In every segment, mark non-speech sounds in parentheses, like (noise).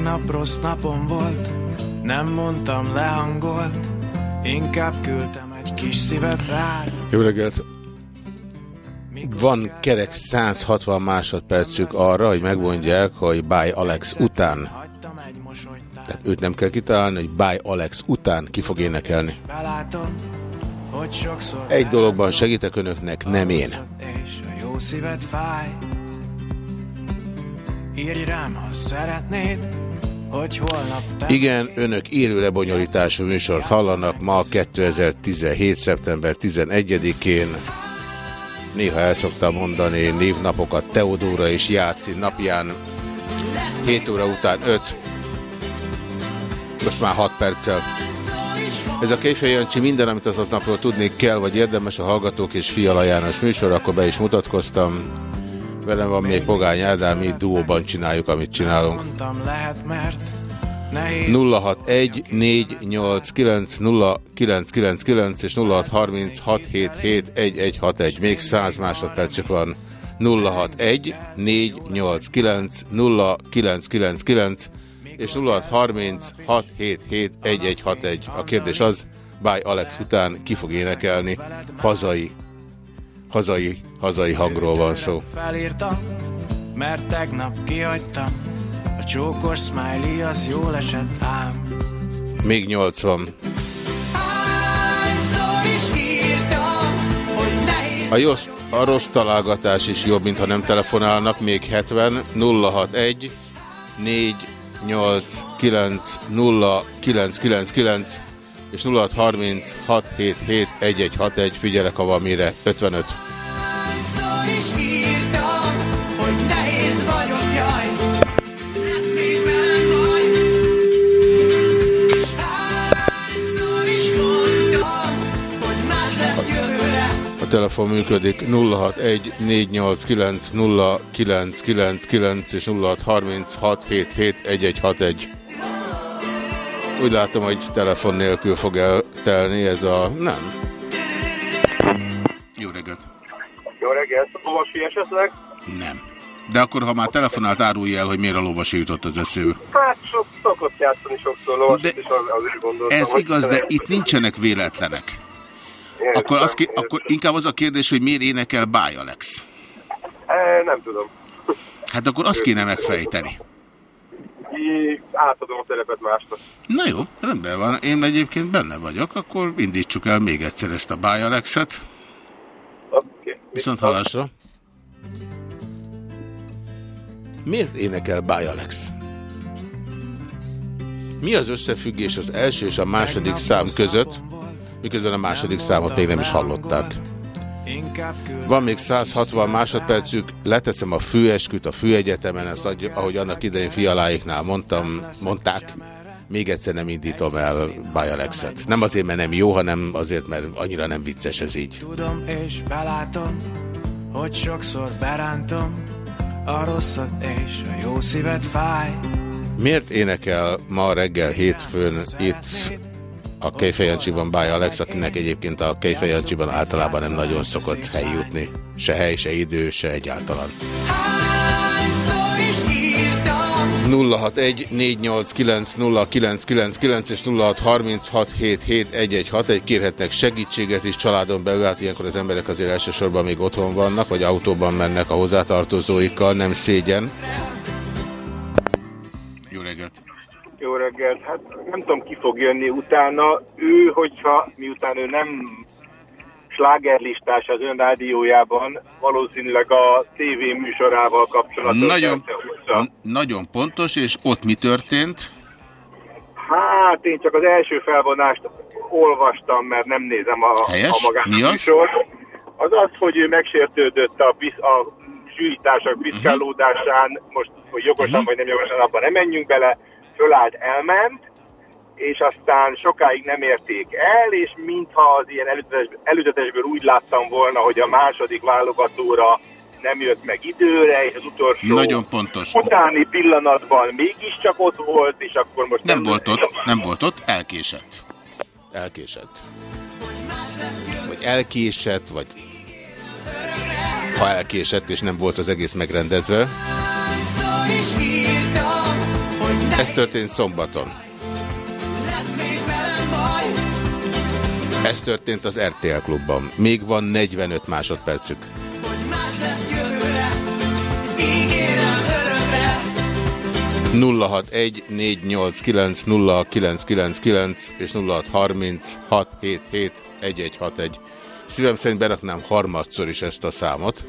Tegnap rossz napom volt, nem mondtam lehangolt, inkább küldtem egy kis szívet rád. Jó reggelt! Van kerek 160 másodpercük arra, hogy megmondják, hogy By Alex után, tehát őt nem kell kitalálni, hogy By Alex után ki fog énekelni. Egy dologban segítek önöknek, nem én. Írj rám, ha szeretnéd, Igen, önök élő lebonyolítású műsort hallanak ma 2017. szeptember 11-én. Néha el szoktam mondani névnapokat Teodóra és Jáci napján. 7 óra után 5. Most már 6 perccel. Ez a Kejfej Jancsi minden, amit az napról tudni kell, vagy érdemes a Hallgatók és Fiala János műsor, akkor be is mutatkoztam. Velem van még Pogány Ádám, mi duóban csináljuk, amit csinálunk. mondtam lehet, mert nehéz 061 489 0999 és 0636771161. Még 100 másodpercük van. 061 489 0999 és 0636771161. A kérdés az, Báj Alex után ki fog énekelni hazai, hazai, hazai hangról van szó. felírtam, mert tegnap kihagytam. A csókos smiley az jól esett ám. Még 80. A, rossz, a rossz találgatás is jobb, mintha nem telefonálnak. Még 70 061 489 0999 és 0636771161. Figyelek, ha van mire. 55. A telefon működik 061 489 0999 és 0636771161. Úgy látom, hogy telefon nélkül fog eltelni ez a... Nem. Jó reggelt. Jó reggelt, Lovasi esetleg? Nem. De akkor, ha már telefonált, árulj el, hogy miért a lovasi jutott az eszébe. Hát sok, szokott játszani sokszor Lovasi, De és az, azért gondoltam. Ez igaz, de itt nincsenek véletlenek. Értem, Akkor, értem. akkor inkább az a kérdés, hogy miért énekel Báj Alex. E, nem tudom. Hát akkor azt kéne megfejteni. Így átadom a terepet másnak. Na jó, rendben van. Én egyébként benne vagyok, akkor indítsuk el még egyszer ezt a Báj Alexet. Oké. Okay. Viszont halásra. Miért énekel Báj Alex? Mi az összefüggés az első és a második szám között, miközben a második számot még nem is hallották? Van még 160 másodpercük, leteszem a főesküt a főegyetemen, ezt ahogy annak idején fialáiknál mondtam, mondták, még egyszer nem indítom el Alexet. Nem azért, mert nem jó, hanem azért, mert annyira nem vicces ez így. Tudom és belátom, hogy sokszor berántom a rosszat és a jó szíved fáj. Miért énekel ma reggel hétfőn itt a Kejfejancsiban Báj Alex, akinek egyébként a Kejfejancsiban általában nem nagyon szokott hely jutni. Se hely, se idő, se egyáltalán. 061 489 0999 és 0636771161 kérhetnek segítséget is családon belül, hát ilyenkor az emberek azért elsősorban még otthon vannak, vagy autóban mennek a hozzátartozóikkal, nem szégyen. Jó reggelt! Hát nem tudom, ki fog jönni utána. Ő, hogyha miután ő nem slágerlistás az ön rádiójában, valószínűleg a TV műsorával kapcsolatos. Nagyon, nagyon pontos, és ott mi történt? Hát én csak az első felvonást olvastam, mert nem nézem a, Helyes. a magát Mi az? műsort, az az, hogy ő megsértődött a, pisz, a zsűritársak piszkálódásán, most, hogy jogosan Mhm. vagy nem jogosan, abban nem menjünk bele, fölállt, elment, és aztán sokáig nem érték el, és mintha az ilyen előzetes, előzetesből úgy láttam volna, hogy a második válogatóra nem jött meg időre, és az utolsó Nagyon pontos. utáni pillanatban mégiscsak ott volt, és akkor most Nem volt ott, nem volt ott, elkésett. Elkésett. Vagy elkésett, vagy ha elkésett, és nem volt az egész megrendezve. Ez történt szombaton. Ez történt az RTL klubban. Még van 45 másodpercük. 061 489 0999 és 063677 1161. Szívem szerint beraknám harmadszor is ezt a számot,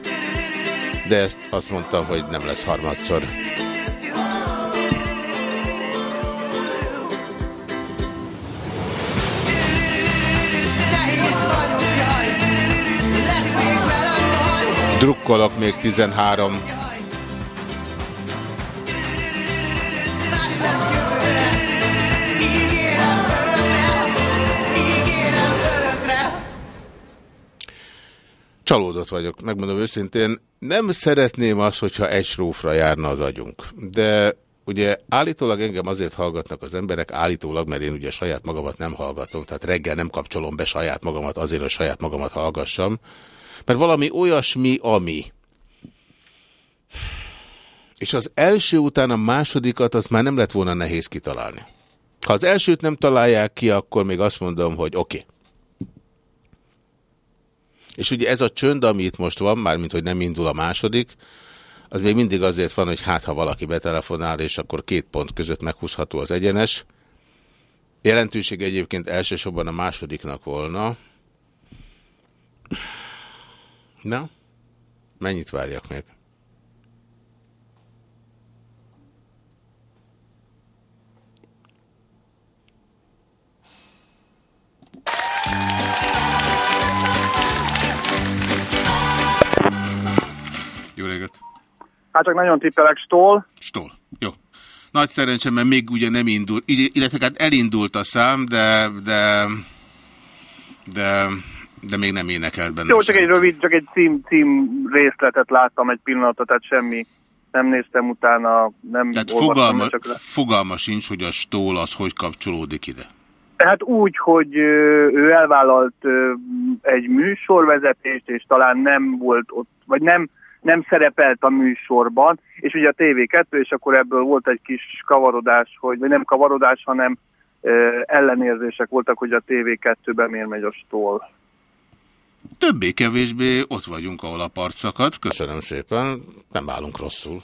de ezt azt mondtam, hogy nem lesz harmadszor. Drukkolok még 13. Csalódott vagyok, megmondom őszintén. Nem szeretném azt, hogyha egy srófra járna az agyunk. De ugye állítólag engem azért hallgatnak az emberek, állítólag, mert én ugye saját magamat nem hallgatom, tehát reggel nem kapcsolom be saját magamat azért, hogy saját magamat hallgassam, mert valami olyasmi, ami. És az első után a másodikat, az már nem lett volna nehéz kitalálni. Ha az elsőt nem találják ki, akkor még azt mondom, hogy oké. Okay. És ugye ez a csönd, ami itt most van, mármint hogy nem indul a második, az még mindig azért van, hogy hát ha valaki betelefonál, és akkor két pont között meghúzható az egyenes. Jelentőség egyébként elsősorban a másodiknak volna. Na, mennyit várjak még? Jó reggelt! Hát csak nagyon tippelek stól. Stól. Jó. Nagy szerencsém, mert még ugye nem indult, illetve hát elindult a szám, de, de, de, de még nem énekelt benne. Jó, csak egy rövid, csak egy cím, cím részletet láttam egy pillanatot, tehát semmi. Nem néztem utána, nem Tehát fogalma, csak fogalma sincs, hogy a stól az hogy kapcsolódik ide. Tehát úgy, hogy ő elvállalt egy műsorvezetést, és talán nem volt ott, vagy nem, nem szerepelt a műsorban, és ugye a TV2, és akkor ebből volt egy kis kavarodás, hogy, vagy nem kavarodás, hanem ellenérzések voltak, hogy a TV2-ben miért megy a stól. Többé-kevésbé ott vagyunk, ahol a part szakad. Köszönöm szépen, nem állunk rosszul.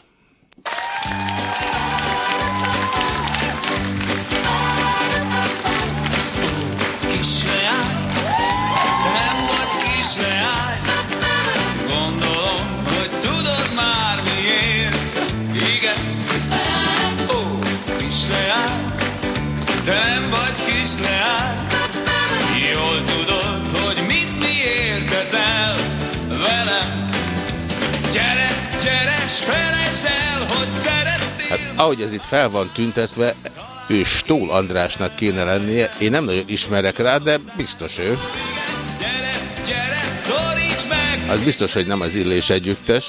Kisleány, ahogy ez itt fel van tüntetve, ő Stól Andrásnak kéne lennie. Én nem nagyon ismerek rá, de biztos ő. Az biztos, hogy nem az Illés Együttes.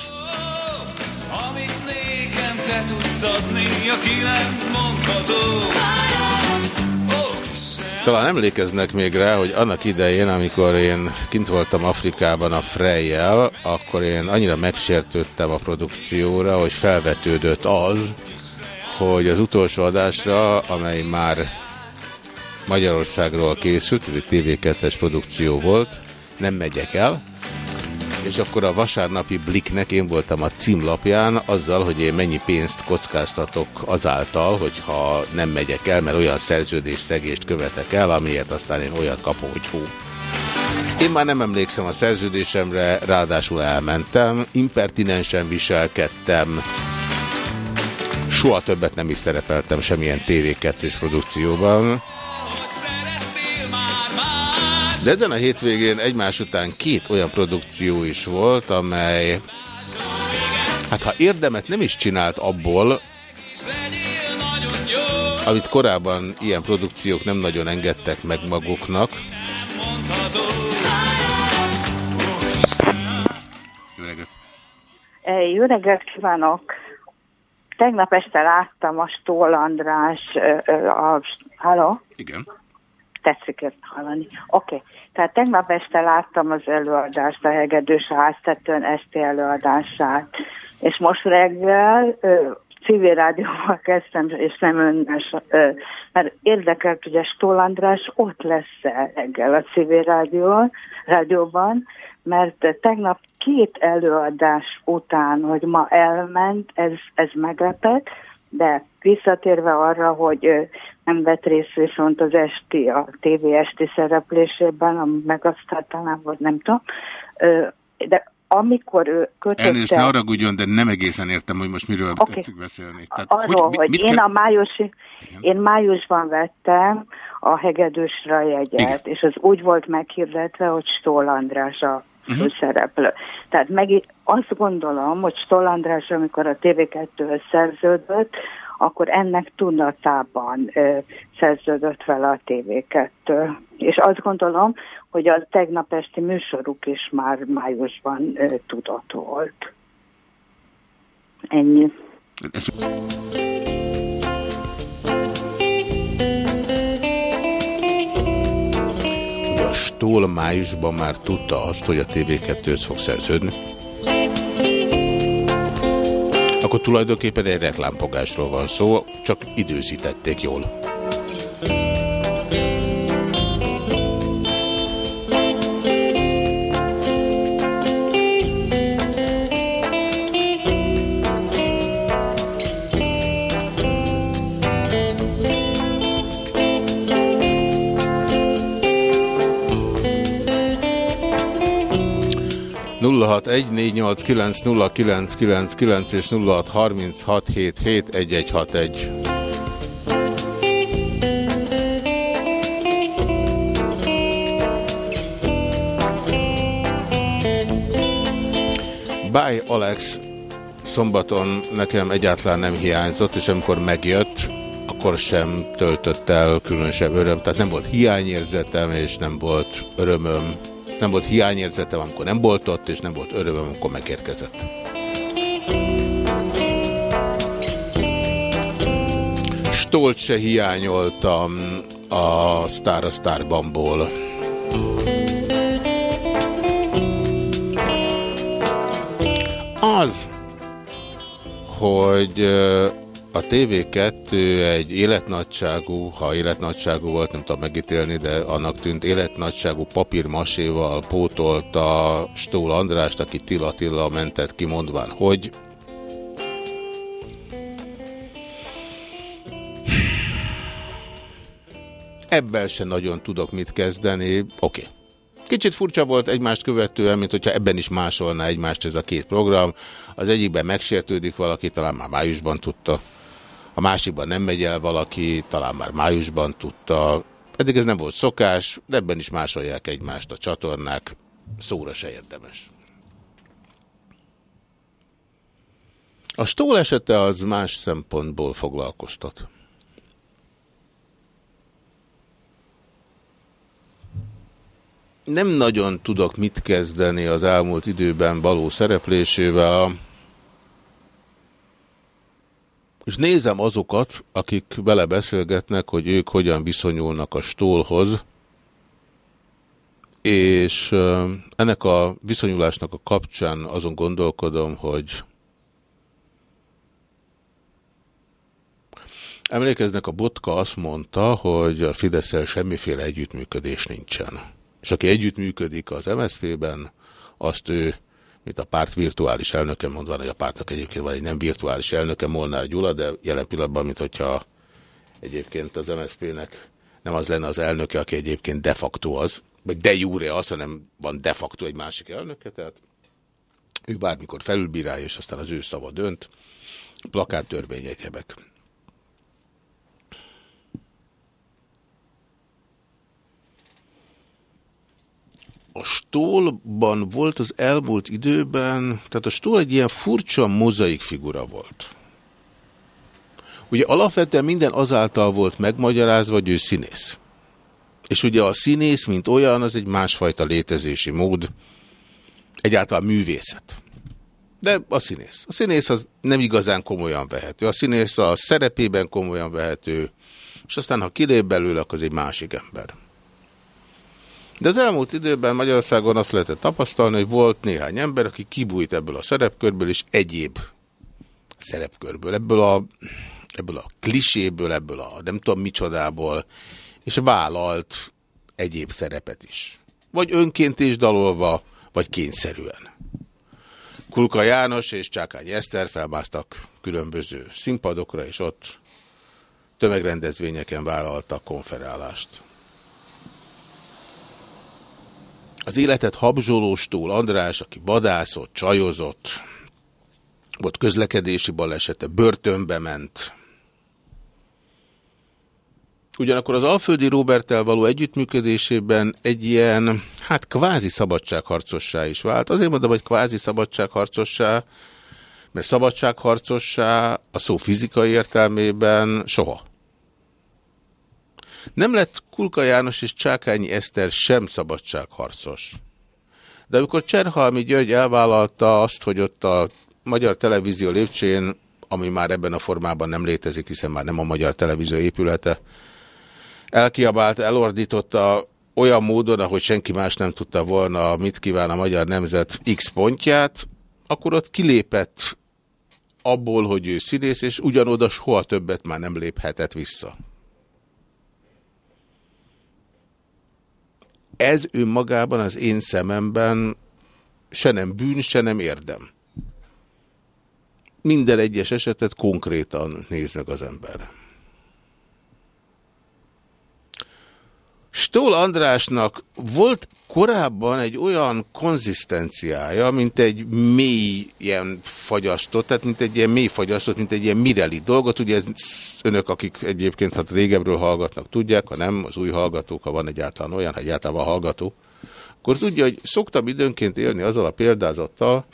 Talán emlékeznek még rá, hogy annak idején, amikor én kint voltam Afrikában a Frejjel, akkor én annyira megsértődtem a produkcióra, hogy felvetődött az, hogy az utolsó adásra, amely már Magyarországról készült, ez egy TV2-es produkció volt, nem megyek el, és akkor a vasárnapi Bliknek én voltam a címlapján azzal, hogy én mennyi pénzt kockáztatok azáltal, hogyha nem megyek el, mert olyan szerződés szegést követek el, amiért aztán én olyat kapom, hogy hú. Én már nem emlékszem a szerződésemre, ráadásul elmentem, impertinensen viselkedtem, soha többet nem is szerepeltem semmilyen TV2-s produkcióban. De ezen a hétvégén egymás után két olyan produkció is volt, amely hát ha érdemet nem is csinált abból, amit korábban ilyen produkciók nem nagyon engedtek meg maguknak. Jó reggelt! Jó reggelt kívánok! Tegnap este láttam a Stól András, a, halló? Igen. Tetszik ezt hallani. Oké, okay. tehát tegnap este láttam az előadást, a Hegedős háztetőn esti előadását, és most reggel civil rádióval kezdtem, és nem önnes, mert érdekelt, hogy a Stól András ott lesz -e reggel a civil rádió, rádióban, mert tegnap két előadás után, hogy ma elment, ez, ez meglepett, de visszatérve arra, hogy nem vett részt viszont az esti, a TV esti szereplésében, a megasztáltalán, vagy nem tudom, de amikor ő kötötte... Elnézést, ne haragudjon, de nem egészen értem, hogy most miről okay. tetszik beszélni. Tehát, Arról, hogy, hogy én kell... a májusi, én májusban vettem a hegedűsre jegyet, Igen. és az úgy volt meghirdetve, hogy Stól András a uh-huh. főszereplő. Tehát meg azt gondolom, hogy Stoll András, amikor a TV2-höz szerződött, akkor ennek tudatában szerződött vele a TV2. És azt gondolom, hogy a tegnap esti műsoruk is már májusban tudott volt. Ennyi. Stól májusban már tudta azt, hogy a TV2-höz fog szerződni? Akkor tulajdonképpen egy reklámfogásról van szó, csak időzítették jól. 0614890999 és 0636771161. Bye Alex szombaton nekem egyáltalán nem hiányzott, és amikor megjött, akkor sem töltött el különösebb öröm, tehát nem volt hiányérzetem, és nem volt örömöm nem volt hiányérzetem, amikor nem volt ott, és nem volt örömöm, amikor megérkezett. Stolt se hiányoltam a Star a Starbamból. Az, hogy a TV2 egy életnagyságú, ha életnagyságú volt, nem tudom megítélni, de annak tűnt életnagyságú papírmaséval pótolta Stól Andrást, aki Tila Tilla mentett kimondván, hogy ebben se nagyon tudok mit kezdeni. Oké. Okay. Kicsit furcsa volt egymást követően, mint hogyha ebben is másolná egymást ez a két program. Az egyikben megsértődik valaki, talán már májusban tudta a másikban nem megy el valaki, talán már májusban tudta. Eddig ez nem volt szokás, de ebben is másolják egymást a csatornák, szóra se érdemes. A stól esete az más szempontból foglalkoztat. Nem nagyon tudok mit kezdeni az elmúlt időben való szereplésével, és nézem azokat, akik vele beszélgetnek, hogy ők hogyan viszonyulnak a stólhoz, és ennek a viszonyulásnak a kapcsán azon gondolkodom, hogy emlékeznek, a Botka azt mondta, hogy a fidesz semmiféle együttműködés nincsen. És aki együttműködik az MSZP-ben, azt ő mint a párt virtuális elnöke, mondva, hogy a pártnak egyébként van egy nem virtuális elnöke, Molnár Gyula, de jelen pillanatban, mint hogyha egyébként az MSZP-nek nem az lenne az elnöke, aki egyébként de facto az, vagy de jure az, hanem van de facto egy másik elnöke, tehát ő bármikor felülbírálja, és aztán az ő szava dönt, plakát törvény egyebek. A stólban volt az elmúlt időben, tehát a stól egy ilyen furcsa mozaik figura volt. Ugye alapvetően minden azáltal volt megmagyarázva, hogy ő színész. És ugye a színész, mint olyan, az egy másfajta létezési mód, egyáltalán művészet. De a színész. A színész az nem igazán komolyan vehető. A színész a szerepében komolyan vehető, és aztán ha kilép belőle, akkor az egy másik ember. De az elmúlt időben Magyarországon azt lehetett tapasztalni, hogy volt néhány ember, aki kibújt ebből a szerepkörből, és egyéb szerepkörből, ebből a, ebből a kliséből, ebből a nem tudom micsodából, és vállalt egyéb szerepet is. Vagy önként is dalolva, vagy kényszerűen. Kulka János és Csákány Eszter felmásztak különböző színpadokra, és ott tömegrendezvényeken vállaltak konferálást. Az életet habzsolóstól András, aki vadászott, csajozott, volt közlekedési balesete, börtönbe ment. Ugyanakkor az Alföldi Roberttel való együttműködésében egy ilyen, hát kvázi szabadságharcossá is vált. Azért mondom, hogy kvázi szabadságharcossá, mert szabadságharcossá a szó fizikai értelmében soha. Nem lett Kulka János és Csákányi Eszter sem szabadságharcos. De amikor Cserhalmi György elvállalta azt, hogy ott a Magyar Televízió lépcsén, ami már ebben a formában nem létezik, hiszen már nem a Magyar Televízió épülete, elkiabált, elordította olyan módon, ahogy senki más nem tudta volna, mit kíván a magyar nemzet X pontját, akkor ott kilépett abból, hogy ő színész, és ugyanoda soha többet már nem léphetett vissza. Ez önmagában az én szememben se nem bűn, se nem érdem. Minden egyes esetet konkrétan néz az ember. Stól Andrásnak volt korábban egy olyan konzisztenciája, mint egy mély ilyen fagyasztott, tehát mint egy ilyen mély fagyasztott, mint egy ilyen mireli dolgot. Ugye ez önök, akik egyébként hát régebről hallgatnak, tudják, ha nem, az új hallgatók, ha van egyáltalán olyan, ha egyáltalán van hallgató, akkor tudja, hogy szoktam időnként élni azzal a példázattal,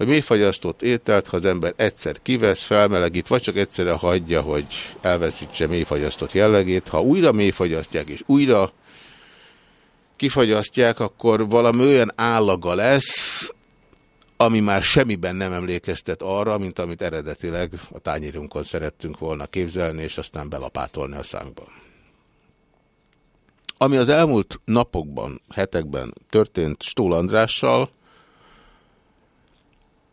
hogy mélyfagyasztott ételt, ha az ember egyszer kivesz, felmelegít, vagy csak egyszerűen hagyja, hogy elveszítse mélyfagyasztott jellegét. Ha újra mélyfagyasztják, és újra kifagyasztják, akkor valami olyan állaga lesz, ami már semmiben nem emlékeztet arra, mint amit eredetileg a tányérunkon szerettünk volna képzelni, és aztán belapátolni a szánkban. Ami az elmúlt napokban, hetekben történt Stól Andrással,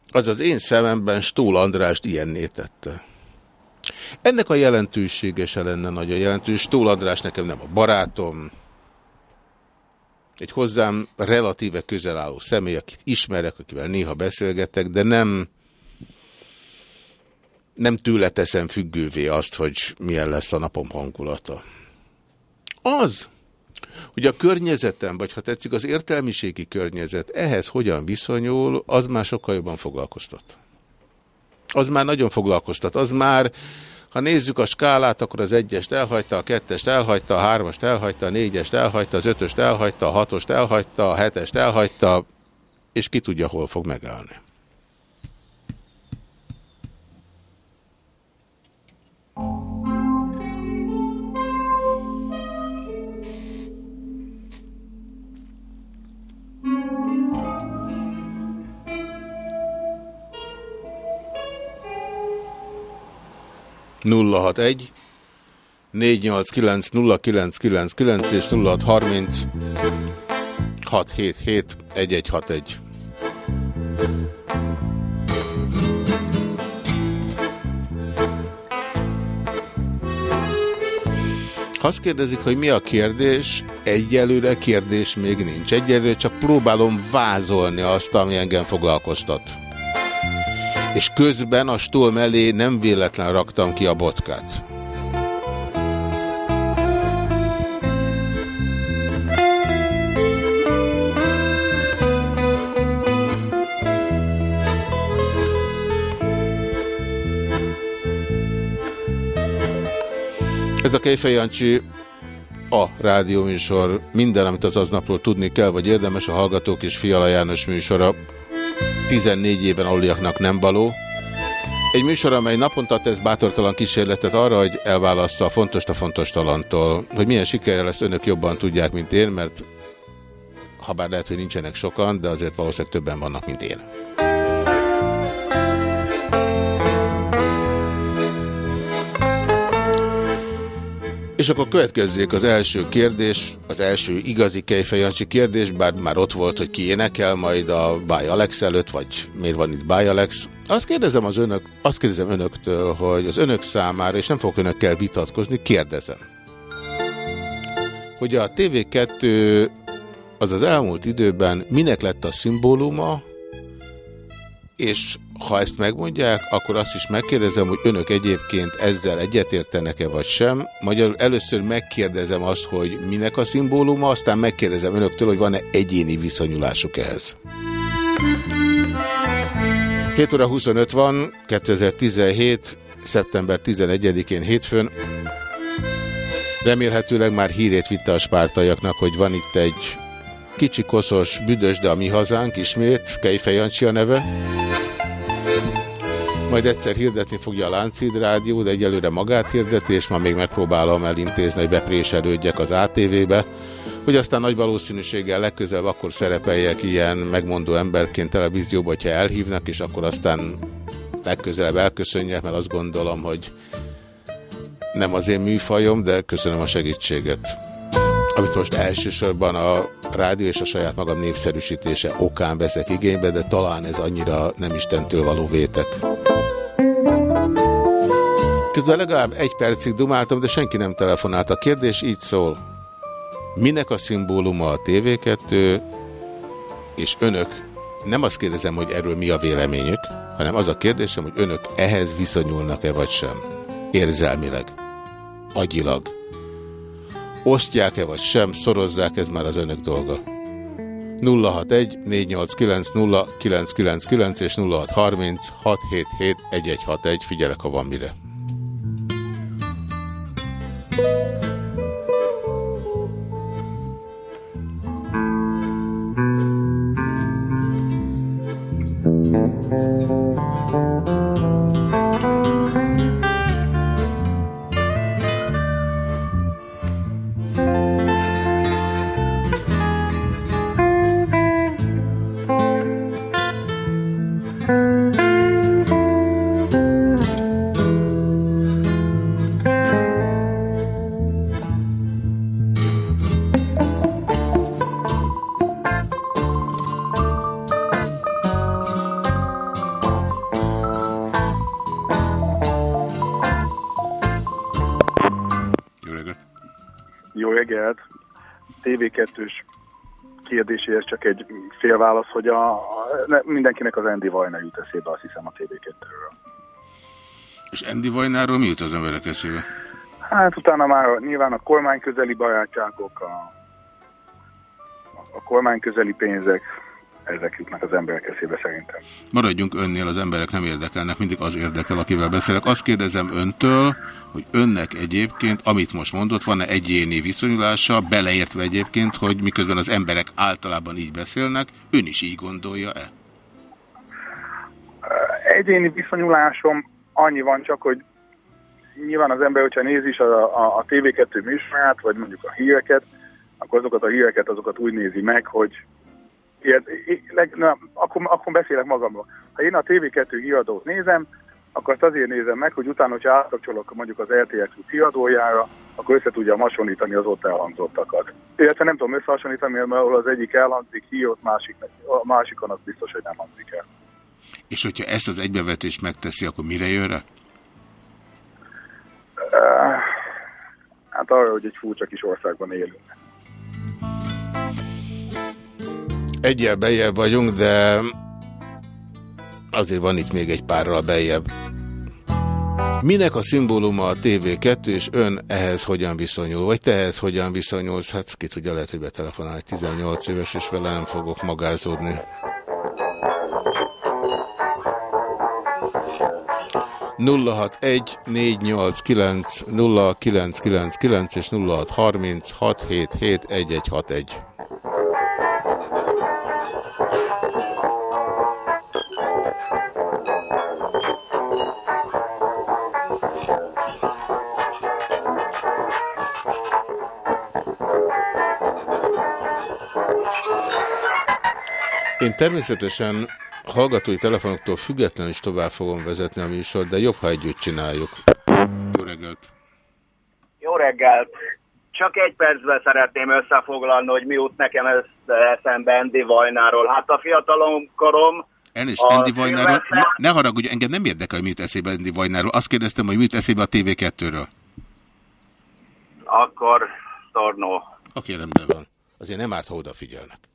az az én szememben Stól Andrást ilyenné tette. Ennek a jelentősége se lenne nagy a jelentős. Stól András nekem nem a barátom, egy hozzám relatíve közel álló személy, akit ismerek, akivel néha beszélgetek, de nem, nem tőle teszem függővé azt, hogy milyen lesz a napom hangulata. Az, hogy a környezetem, vagy ha tetszik az értelmiségi környezet ehhez hogyan viszonyul, az már sokkal jobban foglalkoztat. Az már nagyon foglalkoztat. Az már ha nézzük a skálát, akkor az egyest elhagyta, a kettest elhagyta, a hármast elhagyta, a négyest elhagyta, az ötöst elhagyta, a hatost elhagyta, a hetest elhagyta, és ki tudja, hol fog megállni. 061 489 0999 és 0630 677 1161. Azt kérdezik, hogy mi a kérdés, egyelőre kérdés még nincs. Egyelőre csak próbálom vázolni azt, ami engem foglalkoztat és közben a stól mellé nem véletlen raktam ki a botkát. Ez a Kejfej Jancsi a rádióműsor, minden, amit az aznapról tudni kell, vagy érdemes, a Hallgatók és Fiala János műsora 14 éven aluliaknak nem való. Egy műsor, amely naponta tesz bátortalan kísérletet arra, hogy elválassza a fontos a fontos talantól. Hogy milyen sikerrel ezt önök jobban tudják, mint én, mert ha bár lehet, hogy nincsenek sokan, de azért valószínűleg többen vannak, mint én. És akkor következzék az első kérdés, az első igazi Kejfejancsi kérdés, bár már ott volt, hogy ki énekel majd a Báj Alex előtt, vagy miért van itt Báj Alex. Azt kérdezem, az önök, azt kérdezem önöktől, hogy az önök számára, és nem fogok önökkel vitatkozni, kérdezem. Hogy a TV2 az az elmúlt időben minek lett a szimbóluma, és ha ezt megmondják, akkor azt is megkérdezem, hogy önök egyébként ezzel egyetértenek-e vagy sem. Magyarul először megkérdezem azt, hogy minek a szimbóluma, aztán megkérdezem önöktől, hogy van-e egyéni viszonyulásuk ehhez. 7 óra 25 van, 2017. szeptember 11-én hétfőn. Remélhetőleg már hírét vitte a spártaiaknak, hogy van itt egy kicsi koszos, büdös, de a mi hazánk ismét, Kejfej Jancsi a neve. Majd egyszer hirdetni fogja a Láncid Rádió, de egyelőre magát hirdeti, és ma még megpróbálom elintézni, hogy bepréselődjek az ATV-be, hogy aztán nagy valószínűséggel legközelebb akkor szerepeljek ilyen megmondó emberként televízióba, hogyha elhívnak, és akkor aztán legközelebb elköszönjek, mert azt gondolom, hogy nem az én műfajom, de köszönöm a segítséget. Amit most elsősorban a rádió és a saját magam népszerűsítése okán veszek igénybe, de talán ez annyira nem Istentől való vétek. Közben legalább egy percig dumáltam, de senki nem telefonált. A kérdés így szól. Minek a szimbóluma a TV2, és önök, nem azt kérdezem, hogy erről mi a véleményük, hanem az a kérdésem, hogy önök ehhez viszonyulnak-e vagy sem. Érzelmileg. Agyilag. Osztják-e vagy sem, szorozzák, ez már az önök dolga. 061 489 0999 és 0630 677 1161. Figyelek, ha van mire. Jó reggelt! TV2-s kérdéséhez csak egy fél válasz, hogy a, a, ne, mindenkinek az Andy Vajna jut eszébe, azt hiszem a TV2-ről. És Andy Vajnáról mi jut az emberek eszébe? Hát utána már nyilván a kormány közeli barátságok, a, a kormány közeli pénzek, ezek jutnak az emberek eszébe szerintem. Maradjunk önnél, az emberek nem érdekelnek, mindig az érdekel, akivel beszélek. Azt kérdezem öntől, hogy önnek egyébként, amit most mondott, van-e egyéni viszonyulása, beleértve egyébként, hogy miközben az emberek általában így beszélnek, ön is így gondolja-e? Egyéni viszonyulásom annyi van csak, hogy nyilván az ember, hogyha nézi is a, a, a TV2 műsorát, vagy mondjuk a híreket, akkor azokat a híreket azokat úgy nézi meg, hogy ilyet, leg, na, akkor, akkor beszélek magamról. Ha én a TV2 híradót nézem, akkor azt azért nézem meg, hogy utána, hogyha átkapcsolok mondjuk az RTX híradójára, akkor össze tudjam hasonlítani az ott elhangzottakat. Illetve nem tudom összehasonlítani, mert ahol az egyik elhangzik, hí, ott másik, a másikon az biztos, hogy nem hangzik el. És hogyha ezt az egybevetést megteszi, akkor mire jön rá? Hát arra, hogy egy furcsa kis országban élünk. Egyel bejebb vagyunk, de azért van itt még egy párral bejebb. Minek a szimbóluma a TV2, és ön ehhez hogyan viszonyul? Vagy te ehhez hogyan viszonyulsz? Hát ki tudja, lehet, hogy betelefonál egy 18 éves, és vele nem fogok magázódni. 061 489 0999 és 0630 Én természetesen hallgatói telefonoktól függetlenül is tovább fogom vezetni a műsort, de jobb, ha együtt csináljuk. Jó reggelt! Jó reggelt! Csak egy percben szeretném összefoglalni, hogy mi jut nekem ezt eszembe Andy Vajnáról. Hát a fiatalom korom... Elnézést, Andy Vajnáról, ne, ne haragudj, engem nem érdekel, hogy mi jut eszébe Andy Vajnáról. Azt kérdeztem, hogy mi jut eszébe a TV2-ről. Akkor Tornó. Oké, rendben van. Azért nem árt, ha odafigyelnek.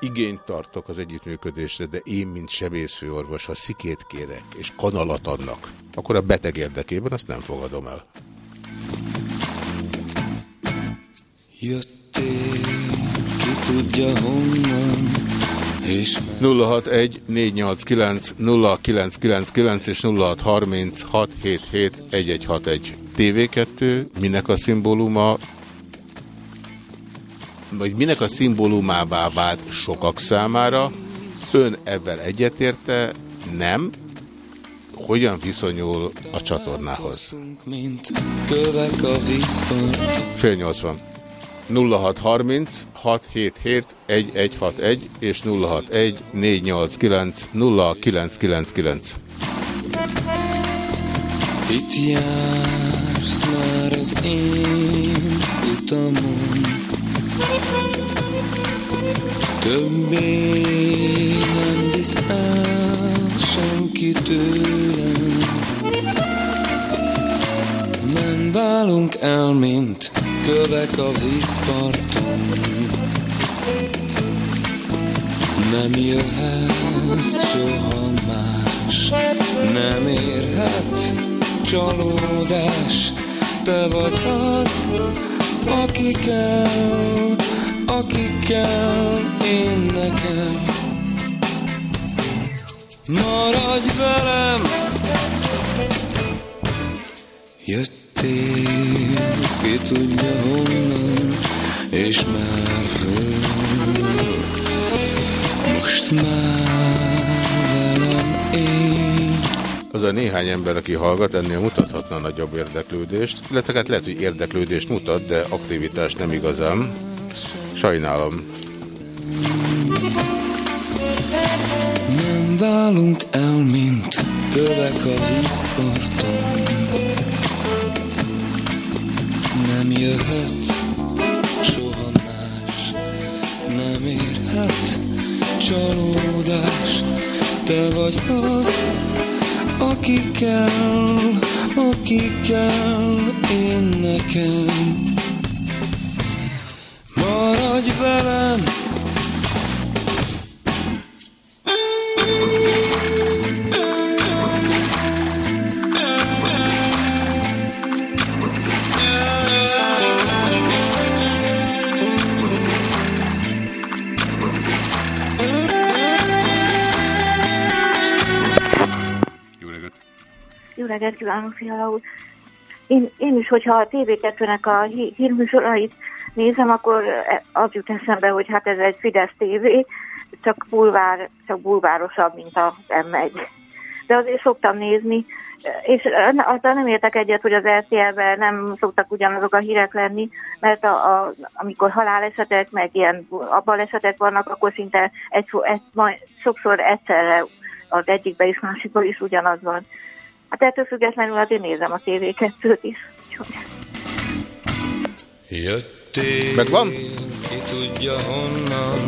Igényt tartok az együttműködésre, de én, mint sebészfőorvos, ha szikét kérek és kanalat adnak, akkor a beteg érdekében azt nem fogadom el. Jöttél, ki tudja honnan, és 061 489 0999 és 0630 677 1161. TV2, minek a szimbóluma, vagy minek a szimbólumává vált sokak számára, ön ebben egyetérte, nem, hogyan viszonyul a csatornához? Fél 80. 0630 677 1161 és 061 489 0999. Itt jársz már az én utamon Többé nem visz el senki tőlem. Nem válunk el, mint kövek a vízparton. Nem jöhet soha más. Nem érhet csalódás. Te vagy az, aki kell, aki kell én nekem. Maradj velem! Jöttél, ki tudja honnan, és merről. Most már Az a néhány ember, aki hallgat, ennél mutathatna nagyobb érdeklődést, illetve hát lehet, hogy érdeklődést mutat, de aktivitást nem igazán. Sajnálom. Nem válunk el, mint kövek a vízparton. Nem jöhet soha más, nem érhet csalódás. Te vagy az, aki kell, aki kell én nekem. Maradj velem, reggelt kívánok, Fiala úr. Én, én is, hogyha a TV2-nek a hírműsorait nézem, akkor e, az jut eszembe, hogy hát ez egy Fidesz TV, csak, bulvár, csak bulvárosabb, mint a M1. De azért szoktam nézni, és aztán nem értek egyet, hogy az RTL-ben nem szoktak ugyanazok a hírek lenni, mert a, a, amikor halálesetek, meg ilyen balesetek vannak, akkor szinte egy, egy, majd sokszor egyszerre az egyikben is, másikban is ugyanaz van. Hát ettől függetlenül azért nézem a TV2-t is. Jöttél, Megvan? ki tudja honnan,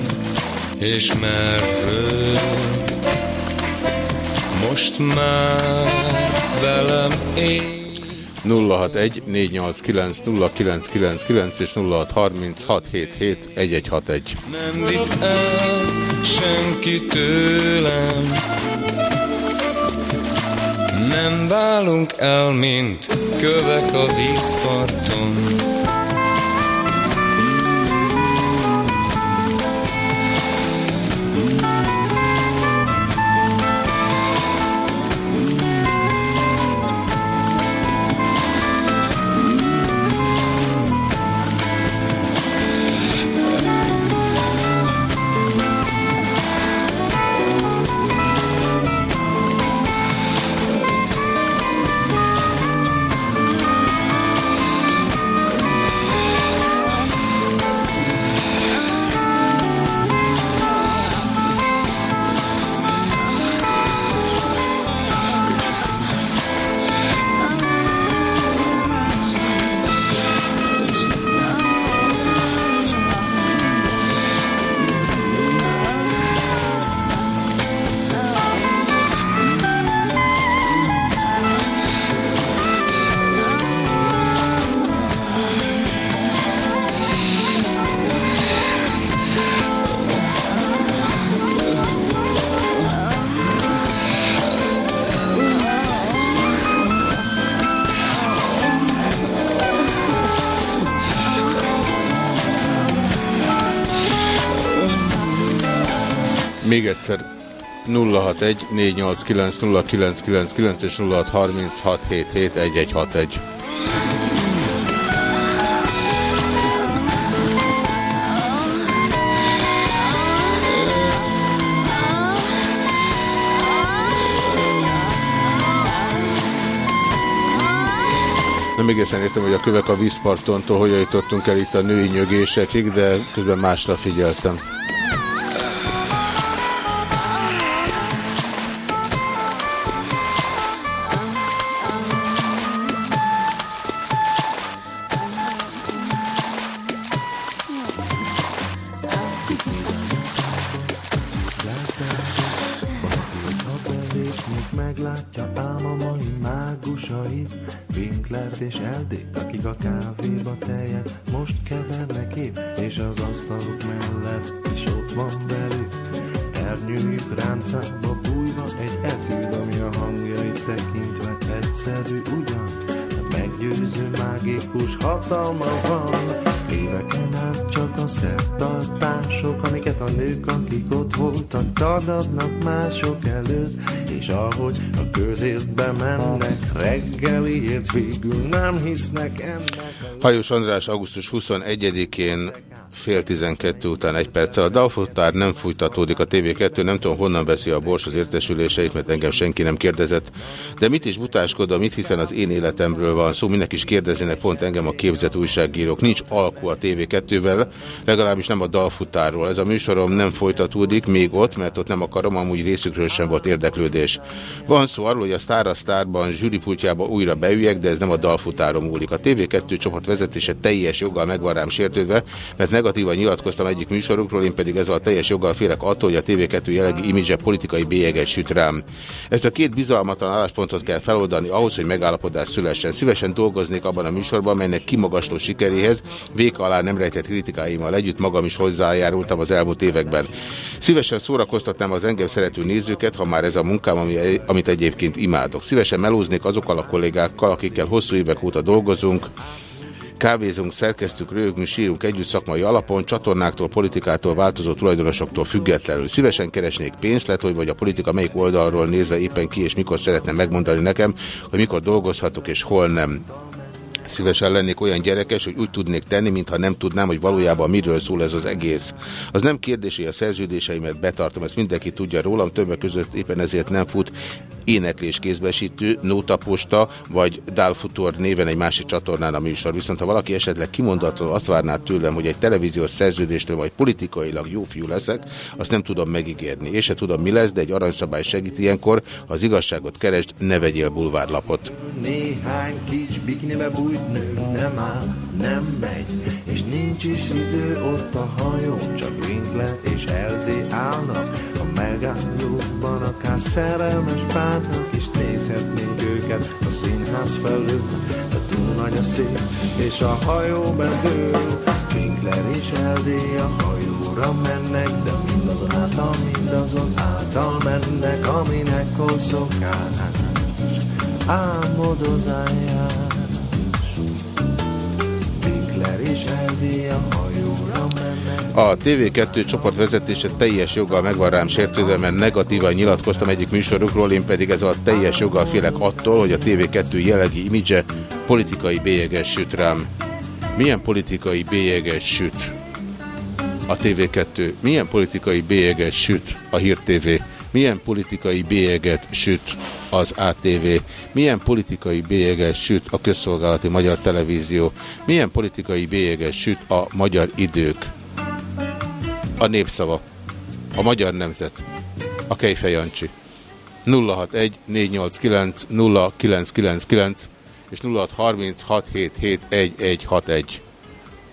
és merről. Most már velem én. 061 489 0999 és 063677 1161. Nem visz el senki tőlem, nem válunk el, mint kövek a vízparton. Még egyszer 061 489 0999 és 0636771161. Nem egészen értem, hogy a kövek a vízpartontól hogyan jutottunk el itt a női nyögésekig, de közben másra figyeltem. Tagadnak mások előtt És ahogy a közértbe mennek Reggeliért végül nem hisznek ennek Hajós András augusztus 21-én fél tizenkettő után egy perccel. A dalfutár nem fújtatódik a TV2, nem tudom honnan veszi a bors az értesüléseit, mert engem senki nem kérdezett. De mit is butáskodom, mit hiszen az én életemről van szó, mindenki is kérdezének pont engem a képzett újságírók. Nincs alkú a TV2-vel, legalábbis nem a dalfutárról. Ez a műsorom nem folytatódik még ott, mert ott nem akarom, amúgy részükről sem volt érdeklődés. Van szó arról, hogy a Star a Starban zsűripultjába újra beüljek, de ez nem a dalfutárom múlik. A TV2 csoport vezetése teljes joggal meg van rám sértődve, mert negatívan nyilatkoztam egyik műsorukról, én pedig ezzel a teljes joggal félek attól, hogy a TV2 jellegi imidzse politikai bélyeget süt rám. Ezt a két bizalmatlan álláspontot kell feloldani ahhoz, hogy megállapodás szülessen. Szívesen dolgoznék abban a műsorban, melynek kimagasló sikeréhez véka alá nem rejtett kritikáimmal együtt magam is hozzájárultam az elmúlt években. Szívesen szórakoztatnám az engem szerető nézőket, ha már ez a munkám, ami, amit egyébként imádok. Szívesen melóznék azokkal a kollégákkal, akikkel hosszú évek óta dolgozunk, kávézunk, szerkesztünk, rögünk, sírunk együtt szakmai alapon, csatornáktól, politikától, változó tulajdonosoktól függetlenül. Szívesen keresnék pénzt, lehet, hogy vagy a politika melyik oldalról nézve éppen ki és mikor szeretne megmondani nekem, hogy mikor dolgozhatok és hol nem. Szívesen lennék olyan gyerekes, hogy úgy tudnék tenni, mintha nem tudnám, hogy valójában miről szól ez az egész. Az nem kérdés, hogy a szerződéseimet betartom, ezt mindenki tudja rólam, többek között éppen ezért nem fut éneklés kézbesítő, nótaposta vagy Dálfutor néven egy másik csatornán a műsor. Viszont ha valaki esetleg kimondatlan azt várná tőlem, hogy egy televíziós szerződéstől vagy politikailag jó fiú leszek, azt nem tudom megígérni. És se tudom mi lesz, de egy aranyszabály segít ilyenkor, ha az igazságot keresd, ne vegyél bulvárlapot. Néhány kis bikinibe bújt nő nem áll, nem megy És nincs is idő ott a hajó Csak Winkler és LT állnak. A megállóban akár szerelmes párnak És nézhetnénk őket. A színház felül De túl nagy a szél és a hajó bedől Winkler és LT a hajóra mennek De mindazon által, mindazon által mennek Aminek korszokás A TV2 csoport vezetése teljes joggal megvan rám sértődve, mert negatívan nyilatkoztam egyik műsorukról, én pedig ez a teljes joggal félek attól, hogy a TV2 jellegi imidzse politikai bélyeges süt rám. Milyen politikai bélyeges süt a TV2? Milyen politikai bélyeges süt a Hír TV? Milyen politikai bélyeget süt az ATV? Milyen politikai bélyeget süt a közszolgálati magyar televízió? Milyen politikai bélyeget süt a magyar idők? A népszava. A magyar nemzet. A Kejfej Jancsi. 061 489 0999 és 0636771161.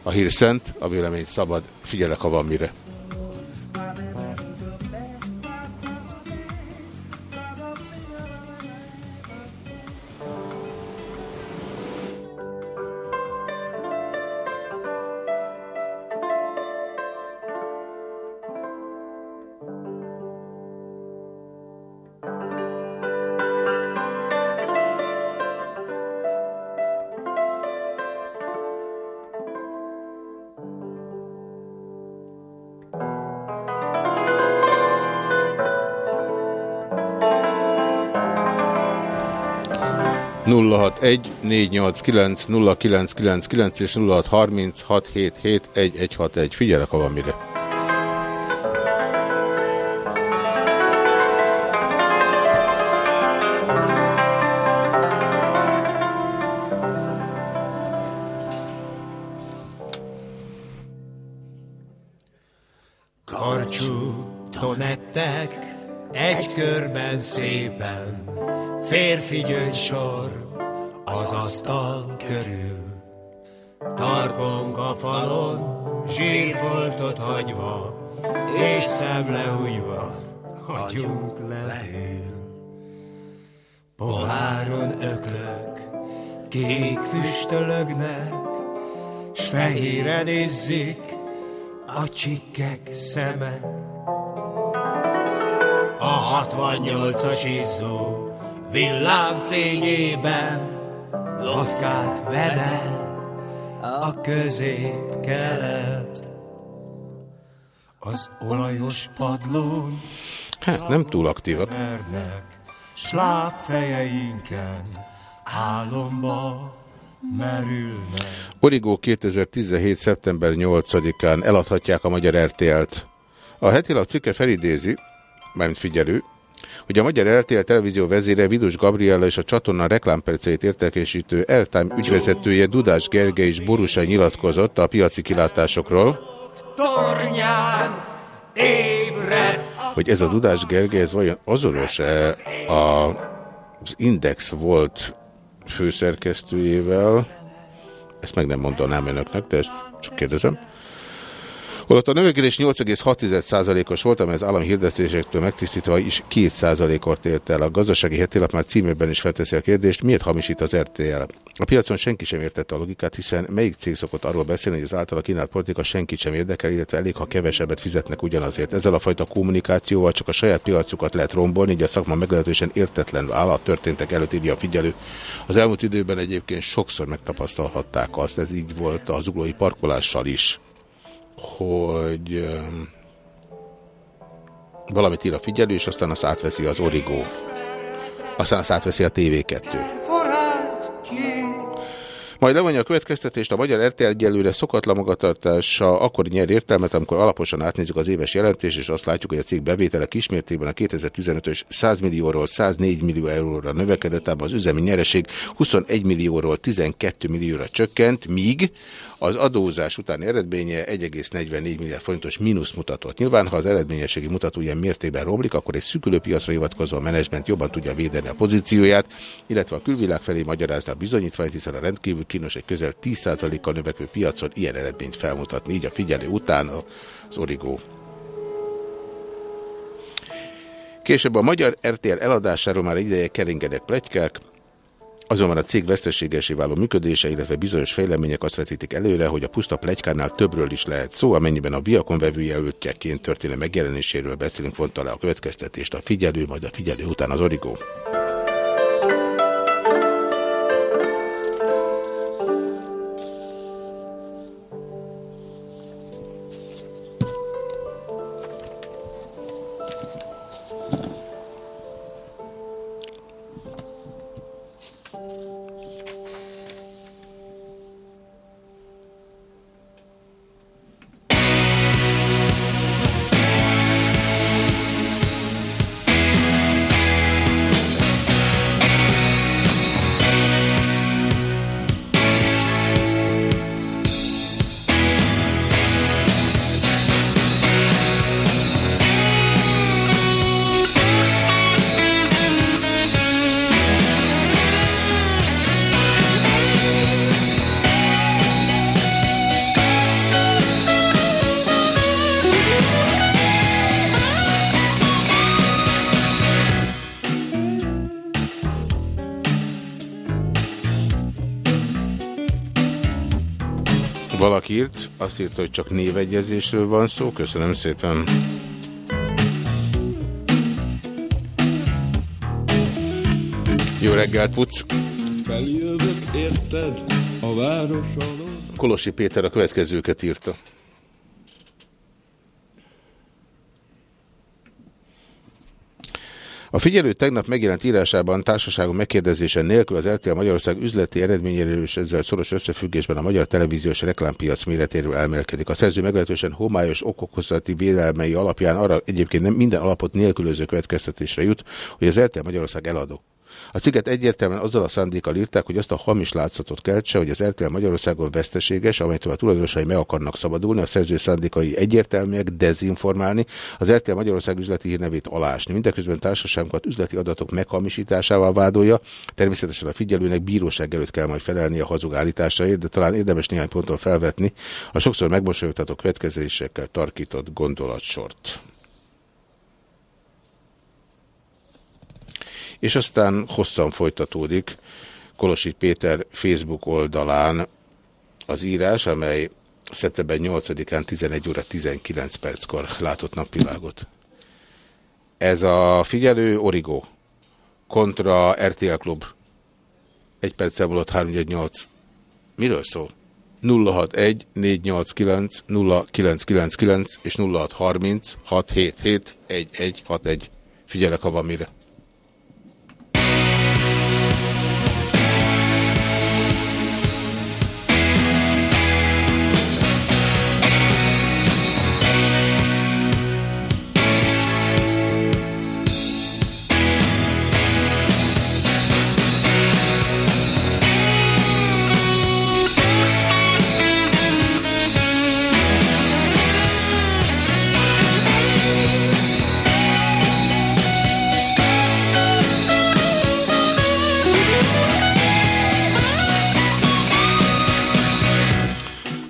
A hír szent, a vélemény szabad. Figyelek, ha van mire. 061 489 0999 és 0636771161. Figyelek, ha van mire. Karcsú tonettek egy körben szépen, férfi gyöngysor az asztal körül. Tarkong a falon, zsírfoltot hagyva, és szemlehújva, hagyunk leül. Poháron öklök, kék füstölögnek, s fehére nézzik a csikkek szeme. A 68-as izzó villámfényében lotkát vede a közép-kelet. Az olajos padlón Hát nem túl aktívak. mernek, s lábfejeinken álomba merülnek. Origó 2017. szeptember 8-án eladhatják a Magyar RTL-t. A heti lap cikke felidézi, mármint figyelő, hogy a Magyar RTL televízió vezére Vidus Gabriella és a csatorna reklámperceit értekesítő Airtime ügyvezetője Dudás Gergely és Borusa nyilatkozott a piaci kilátásokról, hogy ez a Dudás Gergely, ez vajon azonos-e az Index volt főszerkesztőjével, ezt meg nem mondanám önöknek, de ezt csak kérdezem. Holott a növekedés 8,6%-os volt, amely az állami hirdetésektől megtisztítva is 2%-ot ért el. A gazdasági hetilap már címében is felteszi a kérdést, miért hamisít az RTL? A piacon senki sem értette a logikát, hiszen melyik cég szokott arról beszélni, hogy az általa kínált politika senkit sem érdekel, illetve elég, ha kevesebbet fizetnek ugyanazért. Ezzel a fajta kommunikációval csak a saját piacukat lehet rombolni, így a szakma meglehetősen értetlen állat történtek előtt írja a figyelő. Az elmúlt időben egyébként sokszor megtapasztalhatták azt, ez így volt az uglói parkolással is hogy valamit ír a figyelő, és aztán azt átveszi az Origo. Aztán azt átveszi a TV2. forrált ki. Majd levonja a következtetést, a magyar RTL egyelőre szokatlan magatartása akkor nyer értelmet, amikor alaposan átnézzük az éves jelentést, és azt látjuk, hogy a cég bevétele kismértékben a 2015-ös 100 millióról 104 millió euróra növekedett, ám az üzemi nyereség 21 millióról 12 millióra csökkent, míg az adózás utáni eredménye 1,44 milliárd forintos mínusz mutatott. Nyilván, ha az eredményességi mutató ilyen mértékben romlik, akkor egy szűkülő piacra hivatkozó a menedzsment jobban tudja védeni a pozícióját, illetve a külvilág felé magyarázna a bizonyítványt, hiszen a rendkívül kínos egy közel 10%-kal növekvő piacon ilyen eredményt felmutatni. Így a figyelő után az Origo Később a magyar RTL eladásáról már ideje keringenek plegykák, Azonban a cég veszteségesé váló működése, illetve bizonyos fejlemények azt vetítik előre, hogy a puszta plegykánál többről is lehet szó, amennyiben a Viacom vevőjelöltjeként történő megjelenéséről beszélünk, vonta le a következtetést a figyelő, majd a figyelő után az origó. Azt írta, hogy csak névegyezésről van szó. Köszönöm szépen. Jó reggelt, Puc! Feljövök, érted, a város alól. Kolosi Péter a következőket írta. A figyelő tegnap megjelent írásában társaságon megkérdezése nélkül az RTL Magyarország üzleti eredményéről és ezzel szoros összefüggésben a magyar televíziós reklámpiac méretéről elmélkedik. A szerző meglehetősen homályos okokozati védelmei alapján arra egyébként nem minden alapot nélkülöző következtetésre jut, hogy az RTL Magyarország eladó. A cikket egyértelműen azzal a szándékkal írták, hogy azt a hamis látszatot keltse, hogy az RTL Magyarországon veszteséges, amelytől a tulajdonosai meg akarnak szabadulni, a szerző szándékai egyértelműek, dezinformálni, az RTL Magyarország üzleti hírnevét alásni. Mindeközben társaságunkat üzleti adatok meghamisításával vádolja, természetesen a figyelőnek bíróság előtt kell majd felelni a hazug állításaért, de talán érdemes néhány ponton felvetni a sokszor megmosolyogtató következésekkel tarkított gondolatsort. És aztán hosszan folytatódik Kolosi Péter Facebook oldalán az írás, amely szeptember 8-án 11 óra 19 perckor látott napvilágot. Ez a figyelő Origo kontra RTL Klub. Egy perc múlott 318. Miről szól? 061 489 0999 és 0630 677 1161. Figyelek, ha van mire.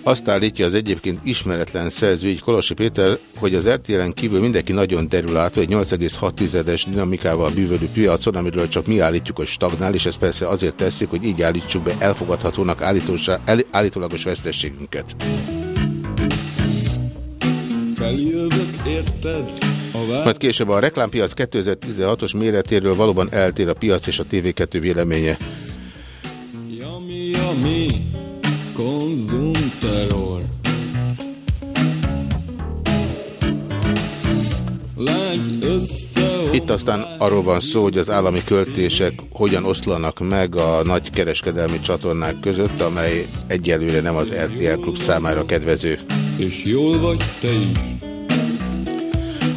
Azt állítja az egyébként ismeretlen szerző, így Kolosi Péter, hogy az RTL-en kívül mindenki nagyon derülátó, egy 8,6-es dinamikával bűvölő piacon, amiről csak mi állítjuk, hogy stagnál, és ezt persze azért teszik, hogy így állítsuk be elfogadhatónak el, állítólagos vesztességünket. Feljövök, érted? Majd később a reklámpiac 2016-os méretéről valóban eltér a piac és a TV2 véleménye. Yummy, yummy Itt aztán arról van szó, hogy az állami költések hogyan oszlanak meg a nagy kereskedelmi csatornák között, amely egyelőre nem az RTL Klub számára kedvező. És jól vagy te is.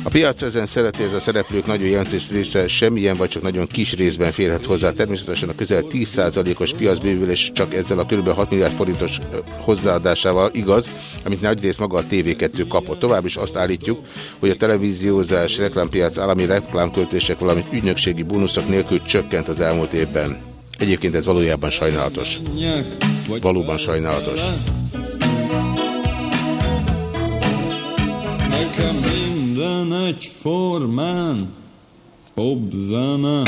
A piac ezen szereti ez a szereplők nagyon jelentős része semmilyen vagy csak nagyon kis részben férhet hozzá. Természetesen a közel 10%-os piacbővülés csak ezzel a kb. 6 milliárd forintos hozzáadásával igaz, amit nagy rész maga a TV2 kapott. Tovább is azt állítjuk, hogy a televíziózás, reklámpiac, állami reklámköltések, valamint ügynökségi bónuszok nélkül csökkent az elmúlt évben. Egyébként ez valójában sajnálatos. Valóban sajnálatos. Nekem minden egyformán popzene.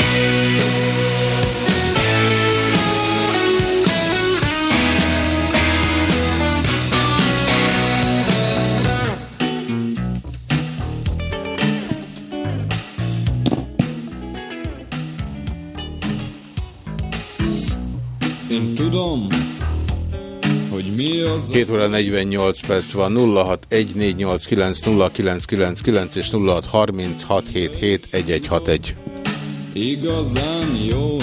Én tudom. 2 óra 48 perc van, 0614890999 és 0636771161. Igazán jó.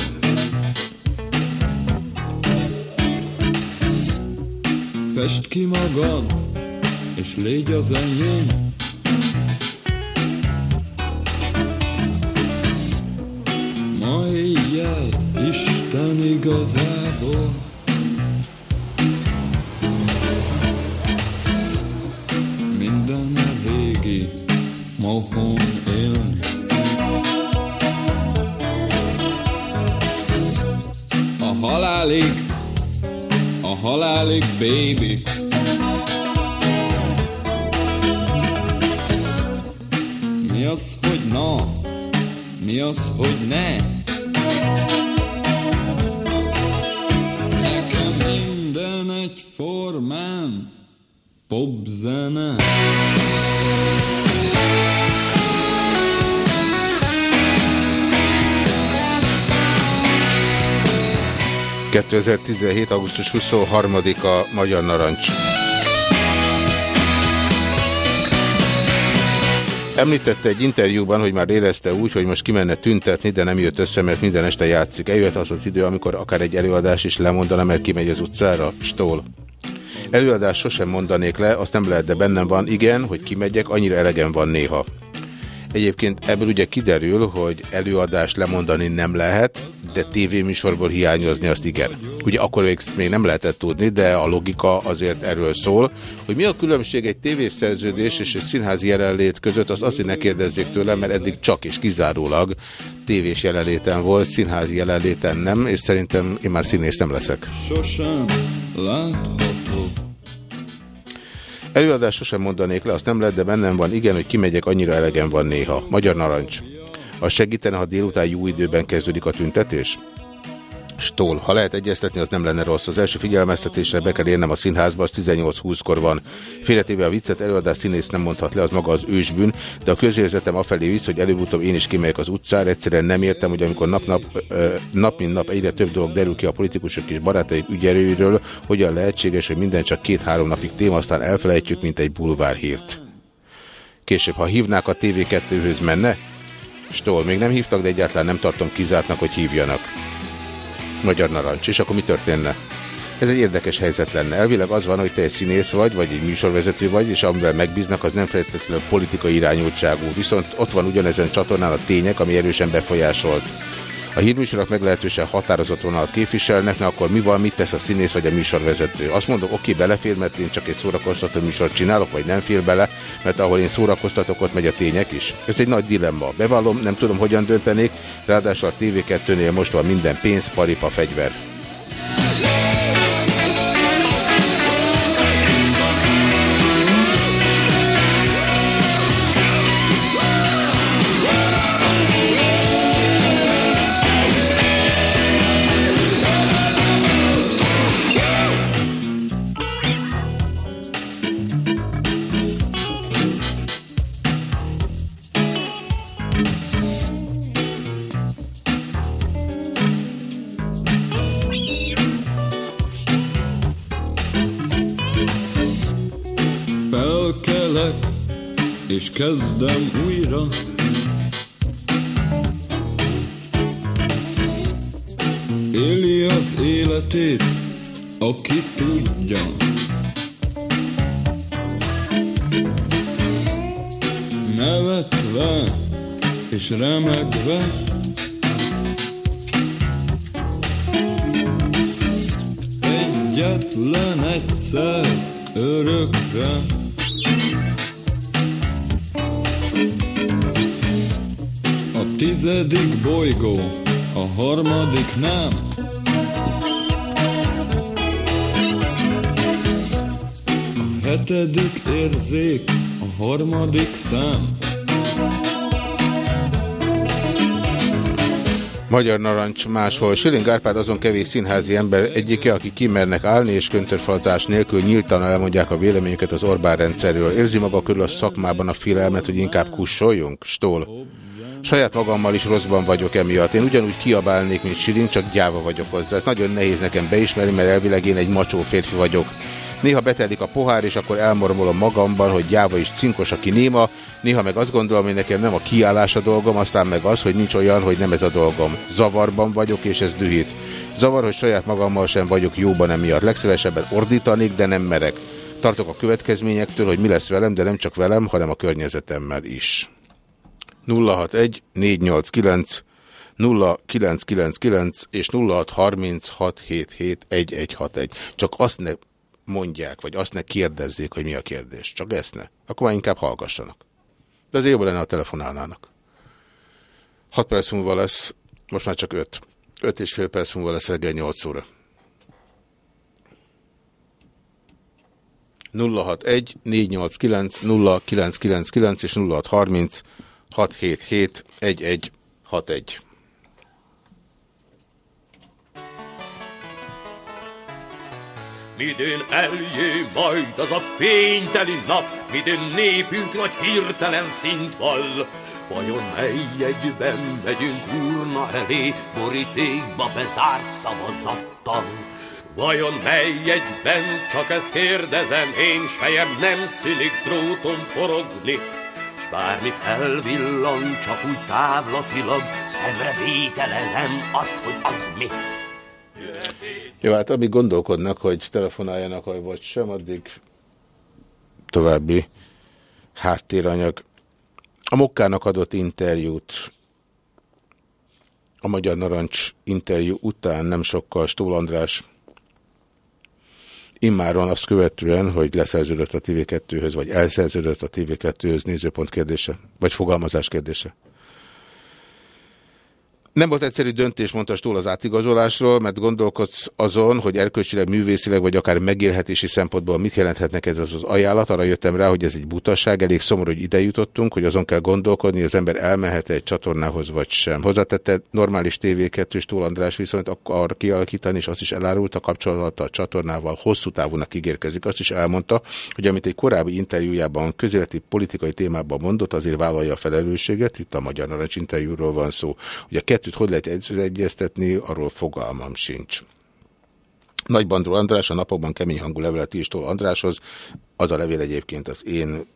Fest ki magad, és légy az enyém. Ma éjjel Isten igazából mohon élni. A halálig, a halálig, baby. Mi az, hogy na? Mi az, hogy ne? Nekem minden egyformán popzene. 2017. augusztus 23-a Magyar Narancs. Említette egy interjúban, hogy már érezte úgy, hogy most kimenne tüntetni, de nem jött össze, mert minden este játszik. Eljöhet az az idő, amikor akár egy előadás is lemondana, mert kimegy az utcára. Stól. Előadás sosem mondanék le, azt nem lehet, de bennem van, igen, hogy kimegyek, annyira elegem van néha. Egyébként ebből ugye kiderül, hogy előadást lemondani nem lehet, de tévéműsorból hiányozni azt igen. Ugye akkor még, nem lehetett tudni, de a logika azért erről szól, hogy mi a különbség egy tévészerződés és egy színházi jelenlét között, azt azért ne kérdezzék tőlem, mert eddig csak és kizárólag tévés jelenléten volt, színházi jelenléten nem, és szerintem én már színész nem leszek. Sosem látható. Előadás sosem mondanék le, azt nem lehet, de bennem van, igen, hogy kimegyek, annyira elegem van néha. Magyar narancs. Az segítene, ha délután jó időben kezdődik a tüntetés? Stól. Ha lehet egyeztetni, az nem lenne rossz. Az első figyelmeztetésre be kell érnem a színházba, az 18-20-kor van. Félretéve a viccet, előadás színész nem mondhat le, az maga az ősbűn, de a közérzetem afelé visz, hogy előbb-utóbb én is kimegyek az utcára. Egyszerűen nem értem, hogy amikor nap-nap, nap mint nap egyre több dolog derül ki a politikusok és barátaik ügyerőről, hogyan lehetséges, hogy minden csak két-három napig téma, aztán elfelejtjük, mint egy bulvárhírt. Később, ha hívnák a TV2-höz menne? Stól, még nem hívtak, de egyáltalán nem tartom kizártnak, hogy hívjanak. Magyar narancs. És akkor mi történne? Ez egy érdekes helyzet lenne. Elvileg az van, hogy te egy színész vagy, vagy egy műsorvezető vagy, és amivel megbíznak, az nem feltétlenül politikai irányultságú. Viszont ott van ugyanezen csatornán a tények, ami erősen befolyásolt. A hírműsorok meglehetősen határozott vonalat képviselnek, na akkor mi van, mit tesz a színész vagy a műsorvezető? Azt mondom, oké, belefér, mert én csak egy szórakoztató műsort csinálok, vagy nem fél bele, mert ahol én szórakoztatok, ott megy a tények is. Ez egy nagy dilemma. Bevallom, nem tudom, hogyan döntenék, ráadásul a TV2-nél most van minden pénz, paripa, fegyver. Kezdem újra. Éli az életét, aki tudja. Nevetve és remegve Egyetlen egyszer örökre tizedik bolygó, a harmadik nem A hetedik érzék, a harmadik szem Magyar narancs máshol. Siling Árpád azon kevés színházi ember egyike, aki kimernek állni és köntörfalzás nélkül nyíltan elmondják a véleményüket az Orbán rendszerről. Érzi maga körül a szakmában a félelmet, hogy inkább kussoljunk? Stól. Saját magammal is rosszban vagyok emiatt. Én ugyanúgy kiabálnék, mint Siling, csak gyáva vagyok hozzá. Ez nagyon nehéz nekem beismerni, mert elvileg én egy macsó férfi vagyok. Néha betelik a pohár, és akkor elmormolom magamban, hogy gyáva is cinkos, aki néma, néha meg azt gondolom, hogy nekem nem a kiállás a dolgom, aztán meg az, hogy nincs olyan, hogy nem ez a dolgom. Zavarban vagyok, és ez dühít. Zavar, hogy saját magammal sem vagyok jóban emiatt. Legszívesebben ordítanék, de nem merek. Tartok a következményektől, hogy mi lesz velem, de nem csak velem, hanem a környezetemmel is. 061 489 0999 és 0636771161. Csak azt ne mondják, vagy azt ne kérdezzék, hogy mi a kérdés. Csak ezt ne. Akkor már inkább hallgassanak. De azért jobb lenne, ha telefonálnának. 6 perc múlva lesz, most már csak 5. 5 és fél perc múlva lesz reggel 8 óra. 061 489 0999 és 0630 677 1161. Midőn eljé majd az a fényteli nap, midőn népünk nagy hirtelen szint val. Vajon mely egyben megyünk urna elé, borítékba bezárt szavazattal? Vajon mely egyben, csak ezt kérdezem én, s fejem nem szilik dróton forogni, bármi felvillan, csak úgy távlatilag, szemre vételezem azt, hogy az mi. Jó, hát amíg gondolkodnak, hogy telefonáljanak, vagy sem, addig további háttéranyag. A Mokkának adott interjút, a Magyar Narancs interjú után nem sokkal Stól András immáron azt követően, hogy leszerződött a TV2-höz, vagy elszerződött a TV2-höz nézőpont kérdése, vagy fogalmazás kérdése. Nem volt egyszerű döntés, mondta túl az átigazolásról, mert gondolkodsz azon, hogy erkölcsileg, művészileg, vagy akár megélhetési szempontból mit jelenthetnek ez az, ajánlat. Arra jöttem rá, hogy ez egy butaság, elég szomorú, hogy ide jutottunk, hogy azon kell gondolkodni, az ember elmehet -e egy csatornához, vagy sem. Hozzátette normális TV2-s Túl András viszont akar kialakítani, és azt is elárult a kapcsolata a csatornával hosszú távúnak ígérkezik. Azt is elmondta, hogy amit egy korábbi interjújában közéleti politikai témában mondott, azért vállalja a felelősséget. Itt a Magyar Narancs interjúról van szó. Hogy kettőt hogy lehet egyeztetni, arról fogalmam sincs. Nagybandról András a napokban kemény hangú levelet írtól Andráshoz. Az a levél egyébként az én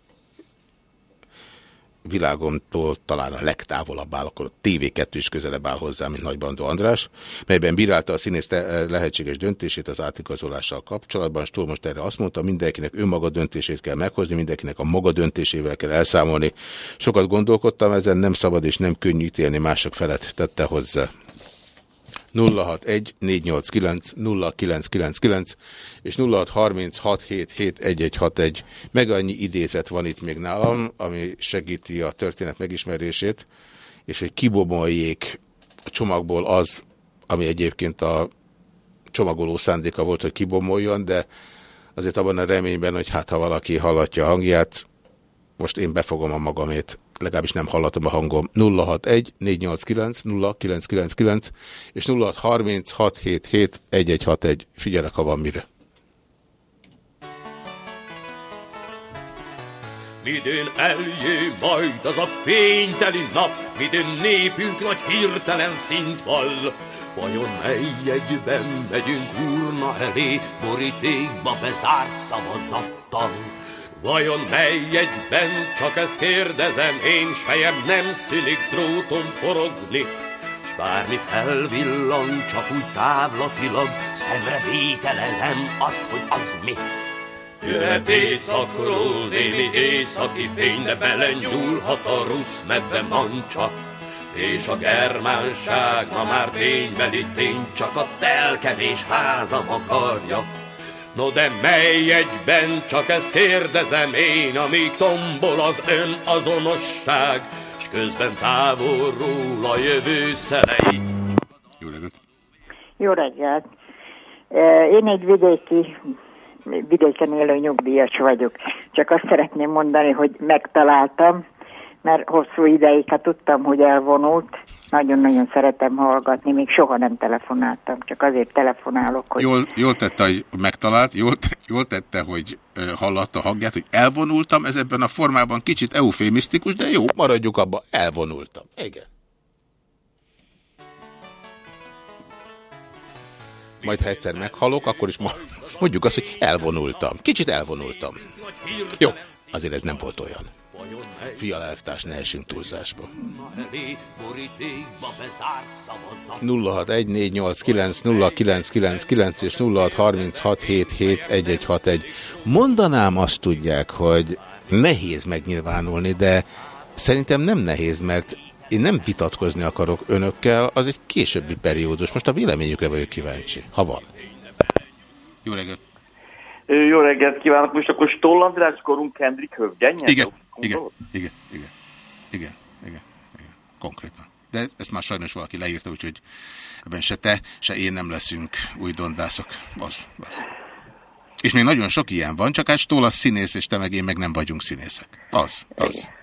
világomtól talán a legtávolabb áll, akkor a TV2 is közelebb áll hozzá, mint Nagybandó András, melyben bírálta a színész lehetséges döntését az átigazolással kapcsolatban. Stól most erre azt mondta, mindenkinek önmaga döntését kell meghozni, mindenkinek a maga döntésével kell elszámolni. Sokat gondolkodtam ezen, nem szabad és nem könnyű ítélni mások felett, tette hozzá. 061 489 0999 és 0636771161. Meg annyi idézet van itt még nálam, ami segíti a történet megismerését, és hogy kibomoljék a csomagból az, ami egyébként a csomagoló szándéka volt, hogy kibomoljon, de azért abban a reményben, hogy hát ha valaki hallatja a hangját, most én befogom a magamét legalábbis nem hallatom a hangom. 061 489 0999 és 063677 1161. Figyelek, ha van mire. Midőn eljé majd az a fényteli nap, midőn népünk nagy hirtelen szint val. Vajon mely egyben megyünk urna elé, borítékba bezárt szavazattal? Vajon mely egyben, csak ezt kérdezem én, s fejem nem szülik dróton forogni, s bármi felvillan, csak úgy távlatilag, szemre vételezem azt, hogy az mi. Jöhet éjszakról némi északi fény, de belenyúlhat a rusz medve mancsa, és a germánság ma már ténybeli tény, csak a telkevés házam akarja. No de mely egyben, csak ezt kérdezem én, amíg tombol az ön azonosság, s közben távolról a jövő szelei. Jó reggelt! Jó reggelt! E, Én egy vidéki, vidéken élő nyugdíjas vagyok. Csak azt szeretném mondani, hogy megtaláltam, mert hosszú ideig, hát tudtam, hogy elvonult. Nagyon-nagyon szeretem hallgatni, még soha nem telefonáltam, csak azért telefonálok, hogy... Jól, jól tette, hogy megtalált, jól, jól tette, hogy hallatta a hangját, hogy elvonultam, ez ebben a formában kicsit eufémisztikus, de jó, maradjuk abba, elvonultam. Igen. Majd ha egyszer meghalok, akkor is ma mondjuk azt, hogy elvonultam. Kicsit elvonultam. Jó, azért ez nem volt olyan. Fiala elvtárs, ne essünk túlzásba. 0614890999 és 0636771161. Mondanám azt tudják, hogy nehéz megnyilvánulni, de szerintem nem nehéz, mert én nem vitatkozni akarok önökkel, az egy későbbi periódus. Most a véleményükre vagyok kíváncsi, ha van. Jó reggelt! Jó reggelt kívánok! Most akkor Stoll András korunk Hendrik Hövgenye? Igen, igen, igen, igen, igen, igen, igen, konkrétan. De ezt már sajnos valaki leírta, úgyhogy ebben se te, se én nem leszünk új dondászok. Az, az. És még nagyon sok ilyen van, csak hát Stoll a színész, és te meg én meg nem vagyunk színészek. Az, az. Igen,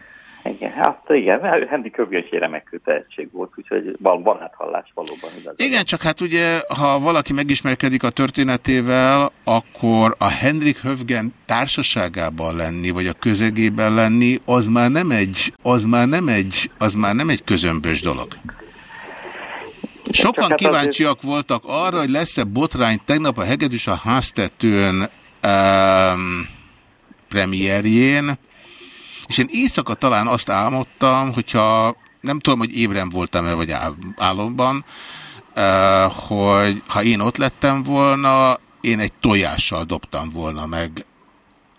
hát igen, Hendrik Hövgenye egy remek tehetség volt, úgyhogy van, van áthallás valóban. Igaz. Igen, csak hát ugye, ha valaki megismerkedik a történetével, akkor a Henrik Hövgen társaságában lenni, vagy a közegében lenni, az már nem egy, az már nem egy, az már nem egy közömbös dolog. Sokan hát kíváncsiak voltak arra, hogy lesz-e botrány tegnap a Hegedűs a háztetőn um, premierjén, És én éjszaka talán azt álmodtam, hogyha nem tudom, hogy ébren voltam-e, vagy álomban, hogy ha én ott lettem volna, én egy tojással dobtam volna meg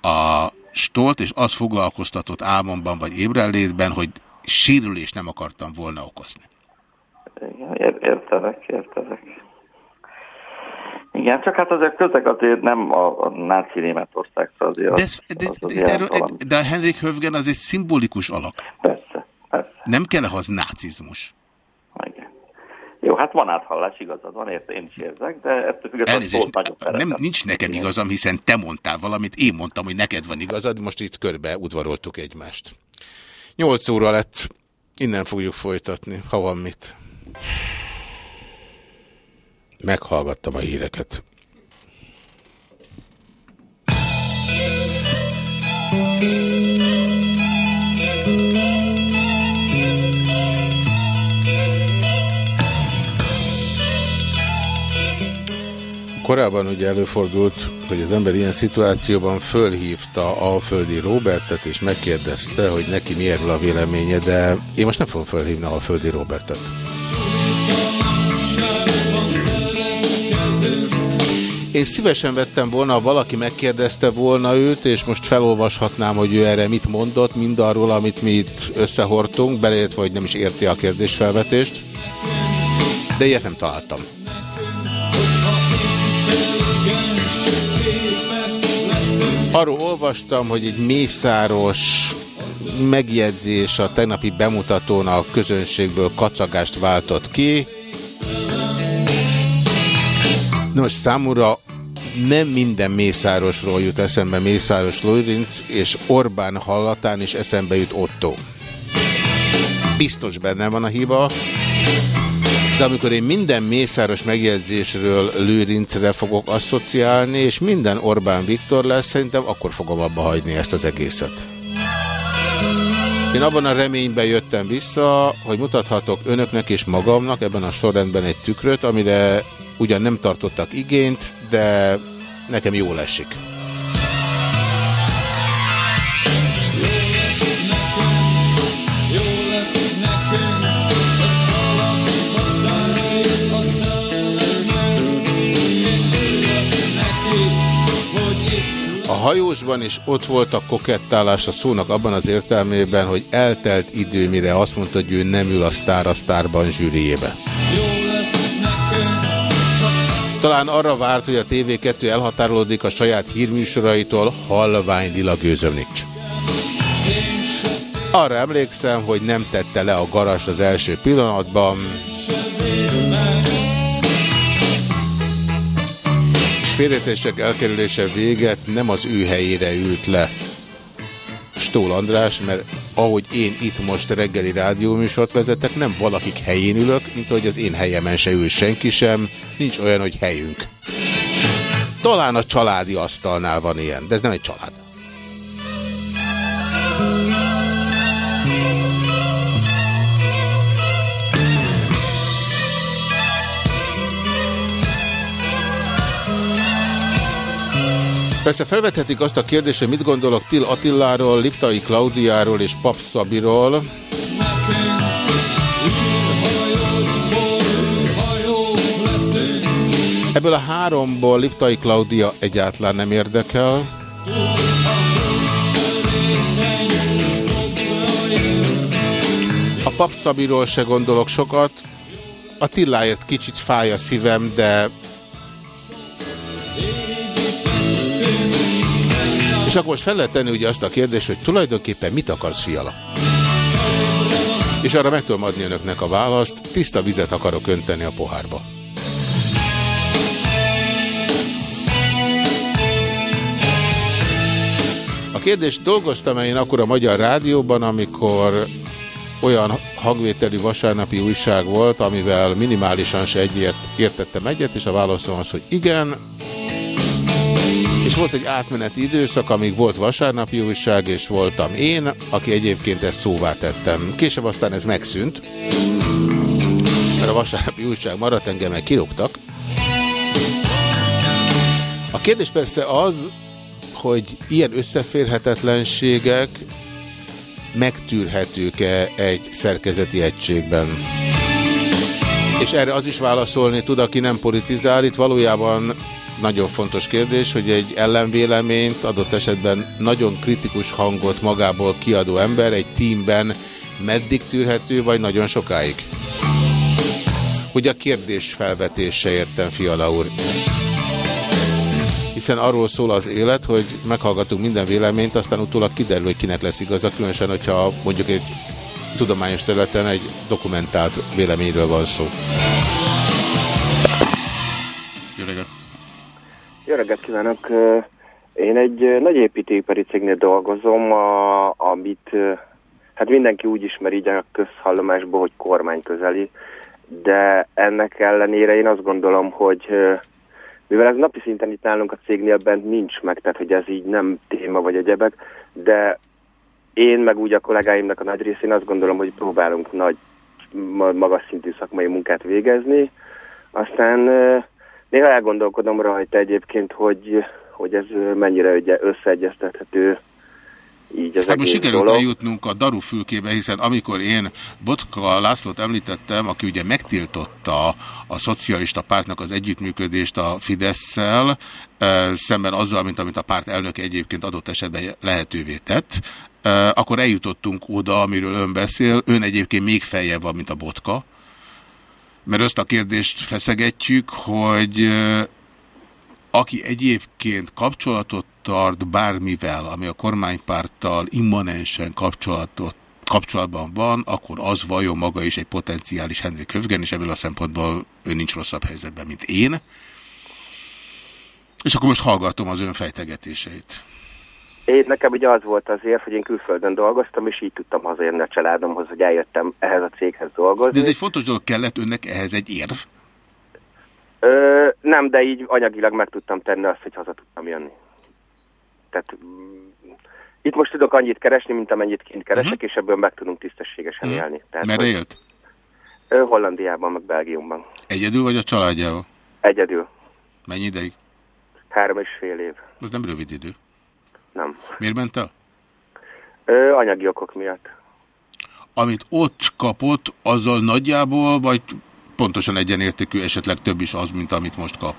a stolt, és az foglalkoztatott álmomban vagy ébrenlétben, hogy sérülést nem akartam volna okozni. Igen, értelek, értelek. Igen, csak hát azért közeg azért nem a, a náci Németország, azért de, ez, de, az de, de, de, de a Henrik Hövgen az egy szimbolikus alak. Persze, persze. Nem kell az nácizmus. Igen. Jó, hát van áthallás, igazad van, érte, én is érzek, de ettől függetlenül nagyon nem, Nincs nekem igazam, hiszen te mondtál valamit, én mondtam, hogy neked van igazad, most itt körbe udvaroltuk egymást. Nyolc óra lett, innen fogjuk folytatni, ha van mit. Meghallgattam a híreket. Korábban ugye előfordult, hogy az ember ilyen szituációban fölhívta Alföldi Robertet, és megkérdezte, hogy neki mi erről a véleménye, de én most nem fogom fölhívni Alföldi Robertet. Én szívesen vettem volna, ha valaki megkérdezte volna őt, és most felolvashatnám, hogy ő erre mit mondott, mindarról, amit mi itt összehortunk, beleértve, hogy nem is érti a kérdésfelvetést. De ilyet nem találtam. Arról olvastam, hogy egy mészáros megjegyzés a tegnapi bemutatón a közönségből kacagást váltott ki. Na most számúra nem minden Mészárosról jut eszembe Mészáros Lőrinc, és Orbán hallatán is eszembe jut Otto. Biztos benne van a hiba, de amikor én minden Mészáros megjegyzésről Lőrincre fogok asszociálni, és minden Orbán Viktor lesz, szerintem akkor fogom abba hagyni ezt az egészet. Én abban a reményben jöttem vissza, hogy mutathatok önöknek és magamnak ebben a sorrendben egy tükröt, amire ugyan nem tartottak igényt, de nekem jól esik. Hajósban is ott volt a kokettálás a szónak abban az értelmében, hogy eltelt idő, mire azt mondta, hogy ő nem ül a Sztár a Sztárban zsűriébe. Talán arra várt, hogy a TV2 elhatárolódik a saját hírműsoraitól, halvány lila gőzöm nincs. Arra emlékszem, hogy nem tette le a garast az első pillanatban. És elkerülése véget nem az ő helyére ült le Stól András, mert ahogy én itt most reggeli rádióműsort vezetek, nem valakik helyén ülök, mint ahogy az én helyemen se ül senki sem, nincs olyan, hogy helyünk. Talán a családi asztalnál van ilyen, de ez nem egy család. Persze felvethetik azt a kérdést, hogy mit gondolok Til Attiláról, Liptai Klaudiáról és Pap Szabiról. Ebből a háromból Liptai Klaudia egyáltalán nem érdekel. A Pap Szabiról se gondolok sokat. A Tilláért kicsit fáj a szívem, de És akkor most fel lehet tenni ugye azt a kérdést, hogy tulajdonképpen mit akarsz, fiala? És arra meg tudom adni önöknek a választ, tiszta vizet akarok önteni a pohárba. A kérdést dolgoztam én akkor a Magyar Rádióban, amikor olyan hangvételi vasárnapi újság volt, amivel minimálisan se egyért értettem egyet, és a válaszom az, hogy igen, és volt egy átmeneti időszak, amíg volt vasárnapi újság, és voltam én, aki egyébként ezt szóvá tettem. Később aztán ez megszűnt, mert a vasárnapi újság maradt, engem meg kirúgtak. A kérdés persze az, hogy ilyen összeférhetetlenségek megtűrhetők-e egy szerkezeti egységben. És erre az is válaszolni tud, aki nem politizál, itt valójában nagyon fontos kérdés, hogy egy ellenvéleményt, adott esetben nagyon kritikus hangot magából kiadó ember egy tímben meddig tűrhető, vagy nagyon sokáig? Hogy a kérdés felvetése értem, Fiala úr. Hiszen arról szól az élet, hogy meghallgatunk minden véleményt, aztán utólag kiderül, hogy kinek lesz igaza, különösen, hogyha mondjuk egy tudományos területen egy dokumentált véleményről van szó. Jó reggelt! Jó reggelt kívánok! Én egy nagy építőipari cégnél dolgozom, a, amit hát mindenki úgy ismer így a közhallomásból, hogy kormány közeli, de ennek ellenére én azt gondolom, hogy mivel ez napi szinten itt nálunk a cégnél bent nincs meg, tehát hogy ez így nem téma vagy egyebek, de én meg úgy a kollégáimnak a nagy részén azt gondolom, hogy próbálunk nagy, magas szintű szakmai munkát végezni. Aztán néha elgondolkodom rajta egyébként, hogy, hogy ez mennyire összeegyeztethető így az hát most sikerült dolog. eljutnunk a daru fülkébe, hiszen amikor én Botka Lászlót említettem, aki ugye megtiltotta a szocialista pártnak az együttműködést a Fidesz-szel, szemben azzal, mint amit a párt elnök egyébként adott esetben lehetővé tett, akkor eljutottunk oda, amiről ön beszél. Ön egyébként még feljebb van, mint a Botka, mert azt a kérdést feszegetjük, hogy aki egyébként kapcsolatot tart bármivel, ami a kormánypárttal immanensen kapcsolatot kapcsolatban van, akkor az vajon maga is egy potenciális Henrik Hövgen, és ebből a szempontból ő nincs rosszabb helyzetben, mint én. És akkor most hallgatom az ön fejtegetéseit. Én nekem ugye az volt azért, hogy én külföldön dolgoztam, és így tudtam hazajönni a családomhoz, hogy eljöttem ehhez a céghez dolgozni. De ez egy fontos dolog, kellett önnek ehhez egy érv? Ö, nem, de így anyagilag meg tudtam tenni azt, hogy haza tudtam jönni. Tehát mm, itt most tudok annyit keresni, mint amennyit kint keresek, uh -huh. és ebből meg tudunk tisztességesen uh -huh. élni. Tehát, Merre élt? Ö, Hollandiában, meg Belgiumban. Egyedül vagy a családjával? Egyedül. Mennyi ideig? Három és fél év. Ez nem rövid idő. Nem. Miért ment el? Ö, anyagi okok miatt. Amit ott kapott, azzal nagyjából, vagy pontosan egyenértékű, esetleg több is az, mint amit most kap?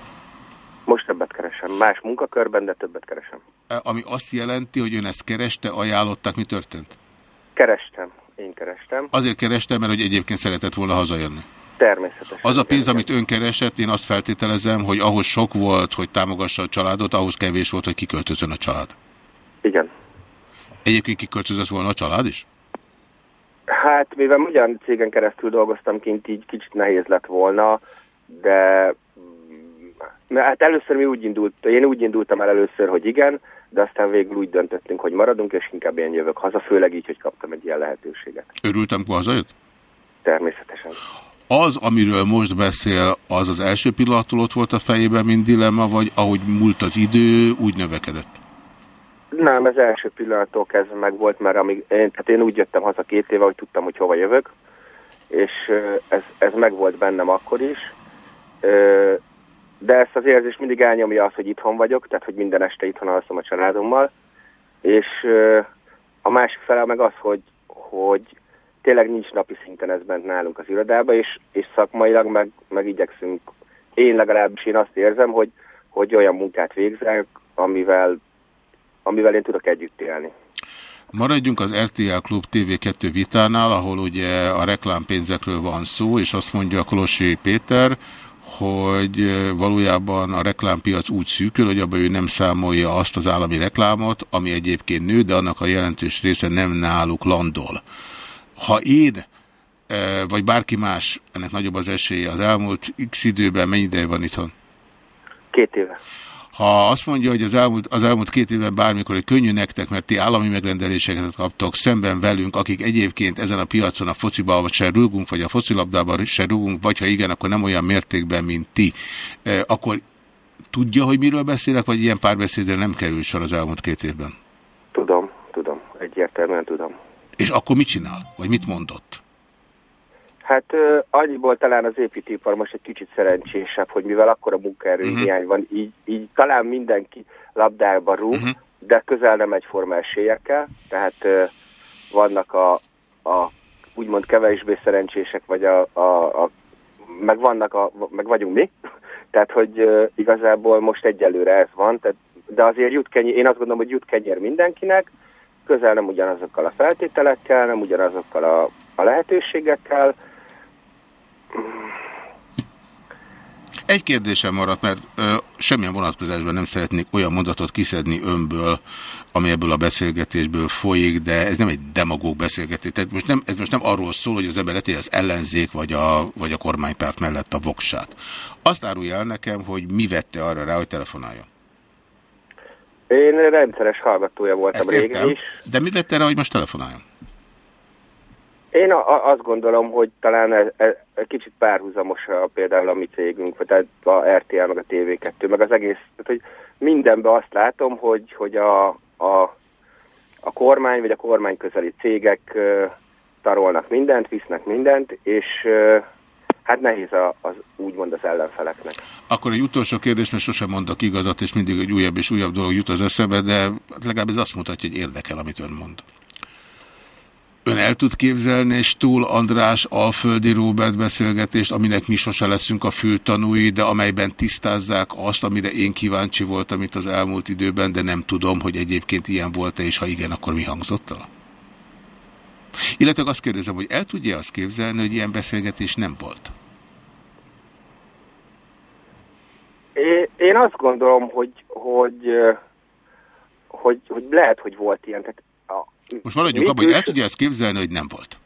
Most többet keresem. Más munkakörben, de többet keresem. E, ami azt jelenti, hogy ön ezt kereste, ajánlották, mi történt? Kerestem. Én kerestem. Azért kerestem, mert hogy egyébként szeretett volna hazajönni. Természetesen. Az a pénz, amit ön keresett, én azt feltételezem, hogy ahhoz sok volt, hogy támogassa a családot, ahhoz kevés volt, hogy kiköltözön a család. Igen. Egyébként kiköltözött volna a család is? Hát, mivel ugyan cégen keresztül dolgoztam kint, így kicsit nehéz lett volna, de mert hát először mi úgy indult, én úgy indultam el először, hogy igen, de aztán végül úgy döntöttünk, hogy maradunk, és inkább én jövök haza, főleg így, hogy kaptam egy ilyen lehetőséget. Örültem, amikor hazajött? Természetesen. Az, amiről most beszél, az az első pillanattól ott volt a fejében, mint dilemma, vagy ahogy múlt az idő, úgy növekedett? Nem, ez első pillanattól kezdve meg volt, mert amíg, én, tehát én úgy jöttem haza két éve, hogy tudtam, hogy hova jövök, és ez, ez meg volt bennem akkor is, de ezt az érzést mindig elnyomja az, hogy itthon vagyok, tehát hogy minden este itthon alszom a családommal, és a másik fele meg az, hogy, hogy tényleg nincs napi szinten ez bent nálunk az irodába, és, és szakmailag meg, meg igyekszünk, én legalábbis én azt érzem, hogy, hogy olyan munkát végzek, amivel amivel én tudok együtt élni. Maradjunk az RTL Klub TV2 vitánál, ahol ugye a reklámpénzekről van szó, és azt mondja Kolossi Péter, hogy valójában a reklámpiac úgy szűkül, hogy abban ő nem számolja azt az állami reklámot, ami egyébként nő, de annak a jelentős része nem náluk landol. Ha én, vagy bárki más, ennek nagyobb az esélye, az elmúlt x időben mennyi ideje van itthon? Két éve. Ha azt mondja, hogy az elmúlt, az elmúlt két évben bármikor, hogy könnyű nektek, mert ti állami megrendeléseket kaptok szemben velünk, akik egyébként ezen a piacon a fociba vagy se rúgunk, vagy a focilabdában se rúgunk, vagy ha igen, akkor nem olyan mértékben, mint ti, e, akkor tudja, hogy miről beszélek, vagy ilyen párbeszédre nem kerül sor az elmúlt két évben? Tudom, tudom, egyértelműen tudom. És akkor mit csinál? Vagy mit mondott? Hát annyiból talán az építőipar most egy kicsit szerencsésebb, hogy mivel akkor a munkaerő uh mhm. -huh. hiány van, így, így talán mindenki labdába rúg, uh mhm. -huh. de közel nem egyforma esélyekkel, tehát vannak a, a úgymond kevésbé szerencsések, vagy a, a, a meg, vannak a, meg vagyunk mi, (laughs) tehát hogy igazából most egyelőre ez van, tehát, de azért jut kenyér, én azt gondolom, hogy jut kenyér mindenkinek, közel nem ugyanazokkal a feltételekkel, nem ugyanazokkal a, a lehetőségekkel, Egy kérdésem maradt, mert ö, semmilyen vonatkozásban nem szeretnék olyan mondatot kiszedni önből, ami ebből a beszélgetésből folyik, de ez nem egy demagóg beszélgetés. Tehát most nem, ez most nem arról szól, hogy az ember leti az ellenzék vagy a, vagy a kormánypárt mellett a voksát. Azt árulja el nekem, hogy mi vette arra rá, hogy telefonáljon. Én rendszeres hallgatója voltam Ezt régen értem, is. de mi vette rá, hogy most telefonáljon? Én a, azt gondolom, hogy talán ez, ez, kicsit párhuzamos a, például a mi cégünk, vagy tehát a RTL, meg a TV2, meg az egész, tehát hogy mindenben azt látom, hogy, hogy a, a, a kormány, vagy a kormány közeli cégek tarolnak mindent, visznek mindent, és hát nehéz a, az, úgymond az ellenfeleknek. Akkor egy utolsó kérdés, mert sosem mondok igazat, és mindig egy újabb és újabb dolog jut az eszembe, de legalább ez azt mutatja, hogy érdekel, amit ön mond. Ön el tud képzelni és túl András Alföldi Róbert beszélgetést, aminek mi sose leszünk a fültanúi, de amelyben tisztázzák azt, amire én kíváncsi voltam itt az elmúlt időben, de nem tudom, hogy egyébként ilyen volt-e, és ha igen, akkor mi hangzott el? Illetve azt kérdezem, hogy el tudja azt képzelni, hogy ilyen beszélgetés nem volt? Én, azt gondolom, hogy, hogy, hogy, hogy lehet, hogy volt ilyen. Tehát Most maradjunk abban, hogy el tudja azt képzelni, hogy nem volt.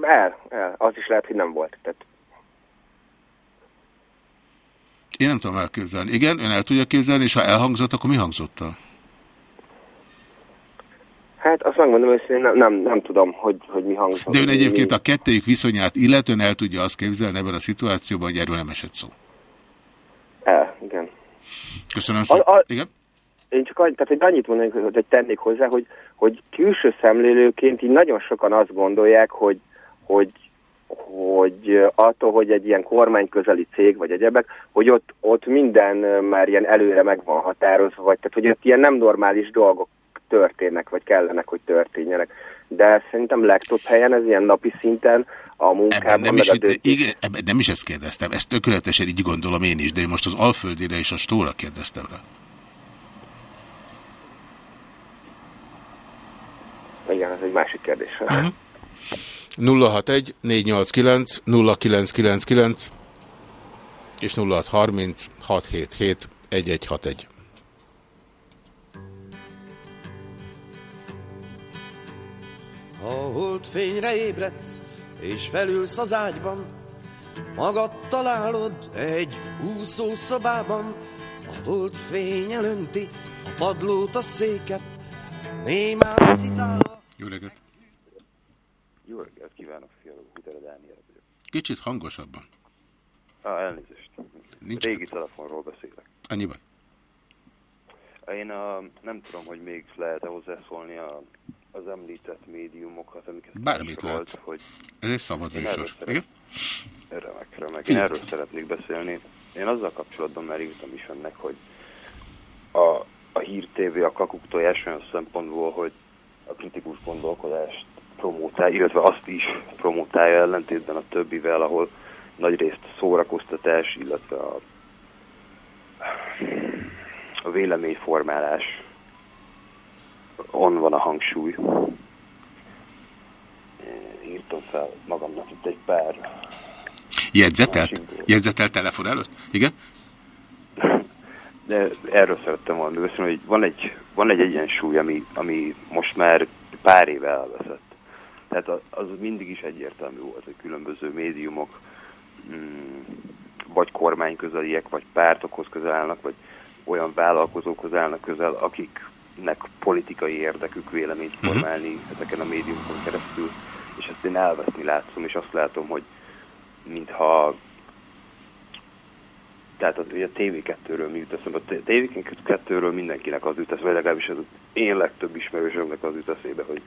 El, el. Az is lehet, hogy nem volt. Tehát Én nem tudom elképzelni. Igen, ön el tudja képzelni, és ha elhangzott, akkor mi hangzott el? Hát azt megmondom őszintén, nem, nem, nem tudom, hogy, hogy mi hangzott. De ön egyébként mi... a kettőjük viszonyát illetően el tudja azt képzelni ebben a szituációban, hogy erről nem esett szó. El, igen. Köszönöm szépen. Igen? Én csak annyi, tehát, hogy annyit mondanék, hogy tennék hozzá, hogy, hogy külső szemlélőként így nagyon sokan azt gondolják, hogy, hogy, hogy attól, hogy egy ilyen kormányközeli cég vagy egyebek, hogy ott, ott minden már ilyen előre meg van határozva, vagy tehát, hogy ott ilyen nem normális dolgok történnek, vagy kellenek, hogy történjenek. De szerintem legtöbb helyen ez ilyen napi szinten a munkában, Ebben nem, is, a döntés... igen, ebben nem is ezt kérdeztem, ezt tökéletesen így gondolom én is, de én most az Alföldire és a Stóra kérdeztem rá. Igen, ez egy másik kérdés. Uh -huh. 061 489 0999 és 0630 677 1161. Ha holdfényre ébredsz, és felülsz az ágyban, magad találod egy úszó szobában, a holdfény elönti a padlót, a széket, némán szitálva. Jó reggelt! Jó reggelt kívánok, fiatal Hutere Dániel vagyok. Kicsit hangosabban. Ah, elnézést. Nincs Régi telefonról beszélek. Annyi baj. Én a, nem tudom, hogy még lehet-e hozzászólni a, az említett médiumokat, amiket Bármit volt, lehet. hogy Ez egy szabad műsor. szeret-? Remek, remek. Én Figyelj. erről szeretnék beszélni. Én azzal kapcsolatban már írtam is önnek, hogy a, a Hír TV a kakuk tojás olyan szempontból, hogy a kritikus gondolkodást promótálja, illetve azt is promótálja ellentétben a többivel, ahol nagyrészt szórakoztatás, illetve a, a véleményformálás on van a hangsúly. Írtam fel magamnak itt egy pár Jegyzetelt? Jegyzetelt telefon előtt? Igen? De erről szerettem volna beszélni, hogy van egy, van egy egyensúly, ami, ami most már pár éve elveszett. Tehát az, mindig is egyértelmű volt, hogy különböző médiumok mm, vagy kormányközeliek, vagy pártokhoz közel állnak, vagy olyan vállalkozókhoz állnak közel, akiknek politikai érdekük véleményt formálni ezeken a médiumokon keresztül, és ezt én elveszni látszom, és azt látom, hogy mintha tehát az, ugye a TV2-ről mi jut eszembe. A TV2-ről mindenkinek az jut eszembe, legalábbis az én legtöbb ismerősömnek az jut eszébe, hogy,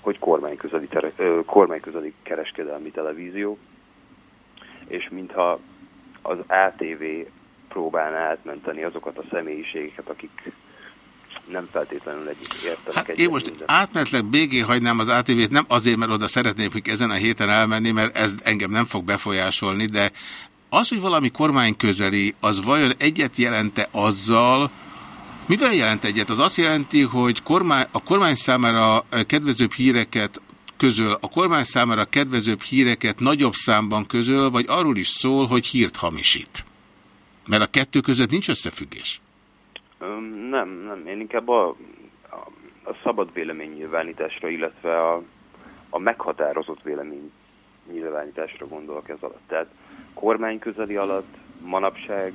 hogy kormányközeli, tere, kormányközeli kereskedelmi televízió, és mintha az ATV próbálná átmenteni azokat a személyiségeket, akik nem feltétlenül egy értenek Hát én most minden. átmenetleg BG hagynám az ATV-t, nem azért, mert oda szeretnék hogy ezen a héten elmenni, mert ez engem nem fog befolyásolni, de az, hogy valami kormány közeli, az vajon egyet jelente azzal, mivel jelent egyet? Az azt jelenti, hogy kormány, a kormány számára kedvezőbb híreket közöl, a kormány számára kedvezőbb híreket nagyobb számban közöl, vagy arról is szól, hogy hírt hamisít? Mert a kettő között nincs összefüggés. Nem, nem. Én inkább a, a szabad véleménynyilvánításra, illetve a, a meghatározott véleménynyilvánításra gondolok ez alatt. Tehát kormány közeli alatt manapság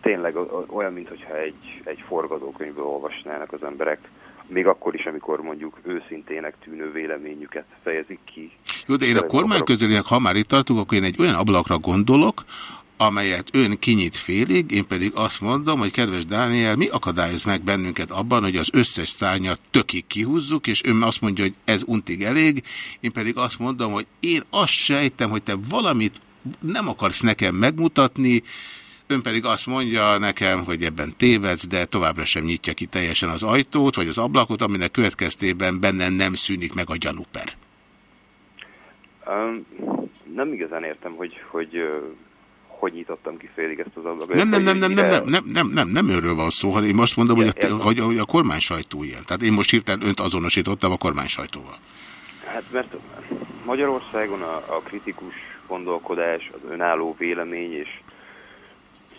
tényleg olyan, mintha egy, egy forgatókönyvből olvasnának az emberek, még akkor is, amikor mondjuk őszintének tűnő véleményüket fejezik ki. Jó, de én a kormány közelinek, ha már itt tartunk, akkor én egy olyan ablakra gondolok, amelyet ön kinyit félig, én pedig azt mondom, hogy kedves Dániel, mi akadályoz meg bennünket abban, hogy az összes szárnyat tökig kihúzzuk, és ön azt mondja, hogy ez untig elég, én pedig azt mondom, hogy én azt sejtem, hogy te valamit nem akarsz nekem megmutatni, ön pedig azt mondja nekem, hogy ebben tévedsz, de továbbra sem nyitja ki teljesen az ajtót, vagy az ablakot, aminek következtében benne nem szűnik meg a gyanúper. Um, nem igazán értem, hogy hogy, hogy nyitottam ki félig ezt az ablakot. Nem, nem, nem, nem, nem, mire- nem, nem, nem, nem őről van szó, hanem én most mondom, hogy a, hogy, hogy a kormány sajtó ilyen. Tehát én most hirtelen önt azonosítottam a kormány sajtóval. Hát mert Magyarországon a, a kritikus gondolkodás, az önálló vélemény, és,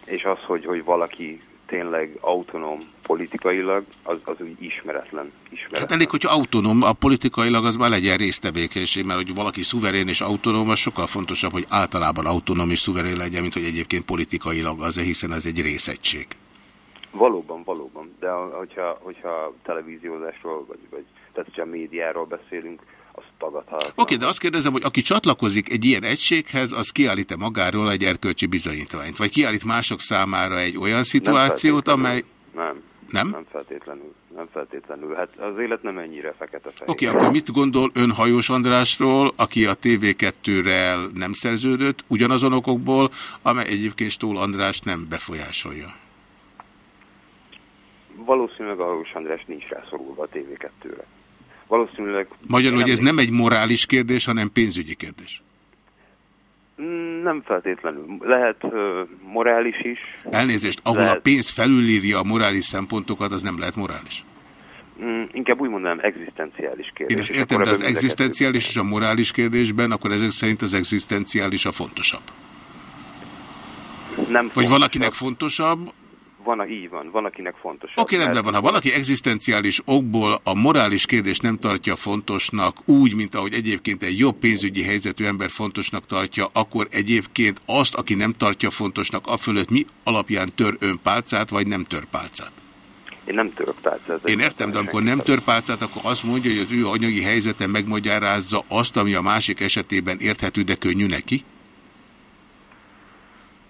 és az, hogy, hogy valaki tényleg autonóm politikailag, az, az úgy ismeretlen. ismeretlen. Hát elég, hogyha autonóm, a politikailag az már legyen résztevékenység, mert hogy valaki szuverén és autonóm, az sokkal fontosabb, hogy általában autonóm és szuverén legyen, mint hogy egyébként politikailag az, hiszen ez egy részegység. Valóban, valóban. De hogyha, hogyha televíziózásról, vagy, vagy tehát hogyha médiáról beszélünk, az tagadhatatlan. Oké, de azt kérdezem, hogy aki csatlakozik egy ilyen egységhez, az kiállít-e magáról egy erkölcsi bizonyítványt? Vagy kiállít mások számára egy olyan szituációt, feltétlenül. amely... Nem. Nem? Nem feltétlenül. Nem feltétlenül. Hát az élet nem ennyire fekete-fehér. Oké, akkor mit gondol ön Hajós Andrásról, aki a TV2-rel nem szerződött, ugyanazon okokból, amely egyébként Stól András nem befolyásolja? Valószínűleg a Hajós András nincs rászorulva a TV2-re. Valószínűleg... Magyarul, hogy ez nem egy morális kérdés, hanem pénzügyi kérdés. Nem feltétlenül. Lehet ö, morális is. Elnézést, ahol a Lehet. pénz felülírja a morális szempontokat, az nem lehet morális. Mm, inkább úgy mondanám, egzisztenciális kérdés. Én ezt értem, de az a egzisztenciális és a morális kérdésben, akkor ezek szerint az egzisztenciális a fontosabb. Nem Vagy fontosabb. valakinek fontosabb, Van, a- így van, van akinek fontosabb. Oké, rendben Mert- van. Ha valaki egzisztenciális okból a morális kérdést nem tartja fontosnak, úgy, mint ahogy egyébként egy jobb pénzügyi helyzetű ember fontosnak tartja, akkor egyébként azt, aki nem tartja fontosnak, a fölött mi alapján tör ön pálcát, vagy nem tör pálcát? Én nem török pálcát. Én értem, de amikor nem tör pálcát, akkor azt mondja, hogy az ő anyagi helyzete megmagyarázza azt, ami a másik esetében érthető, de könnyű neki?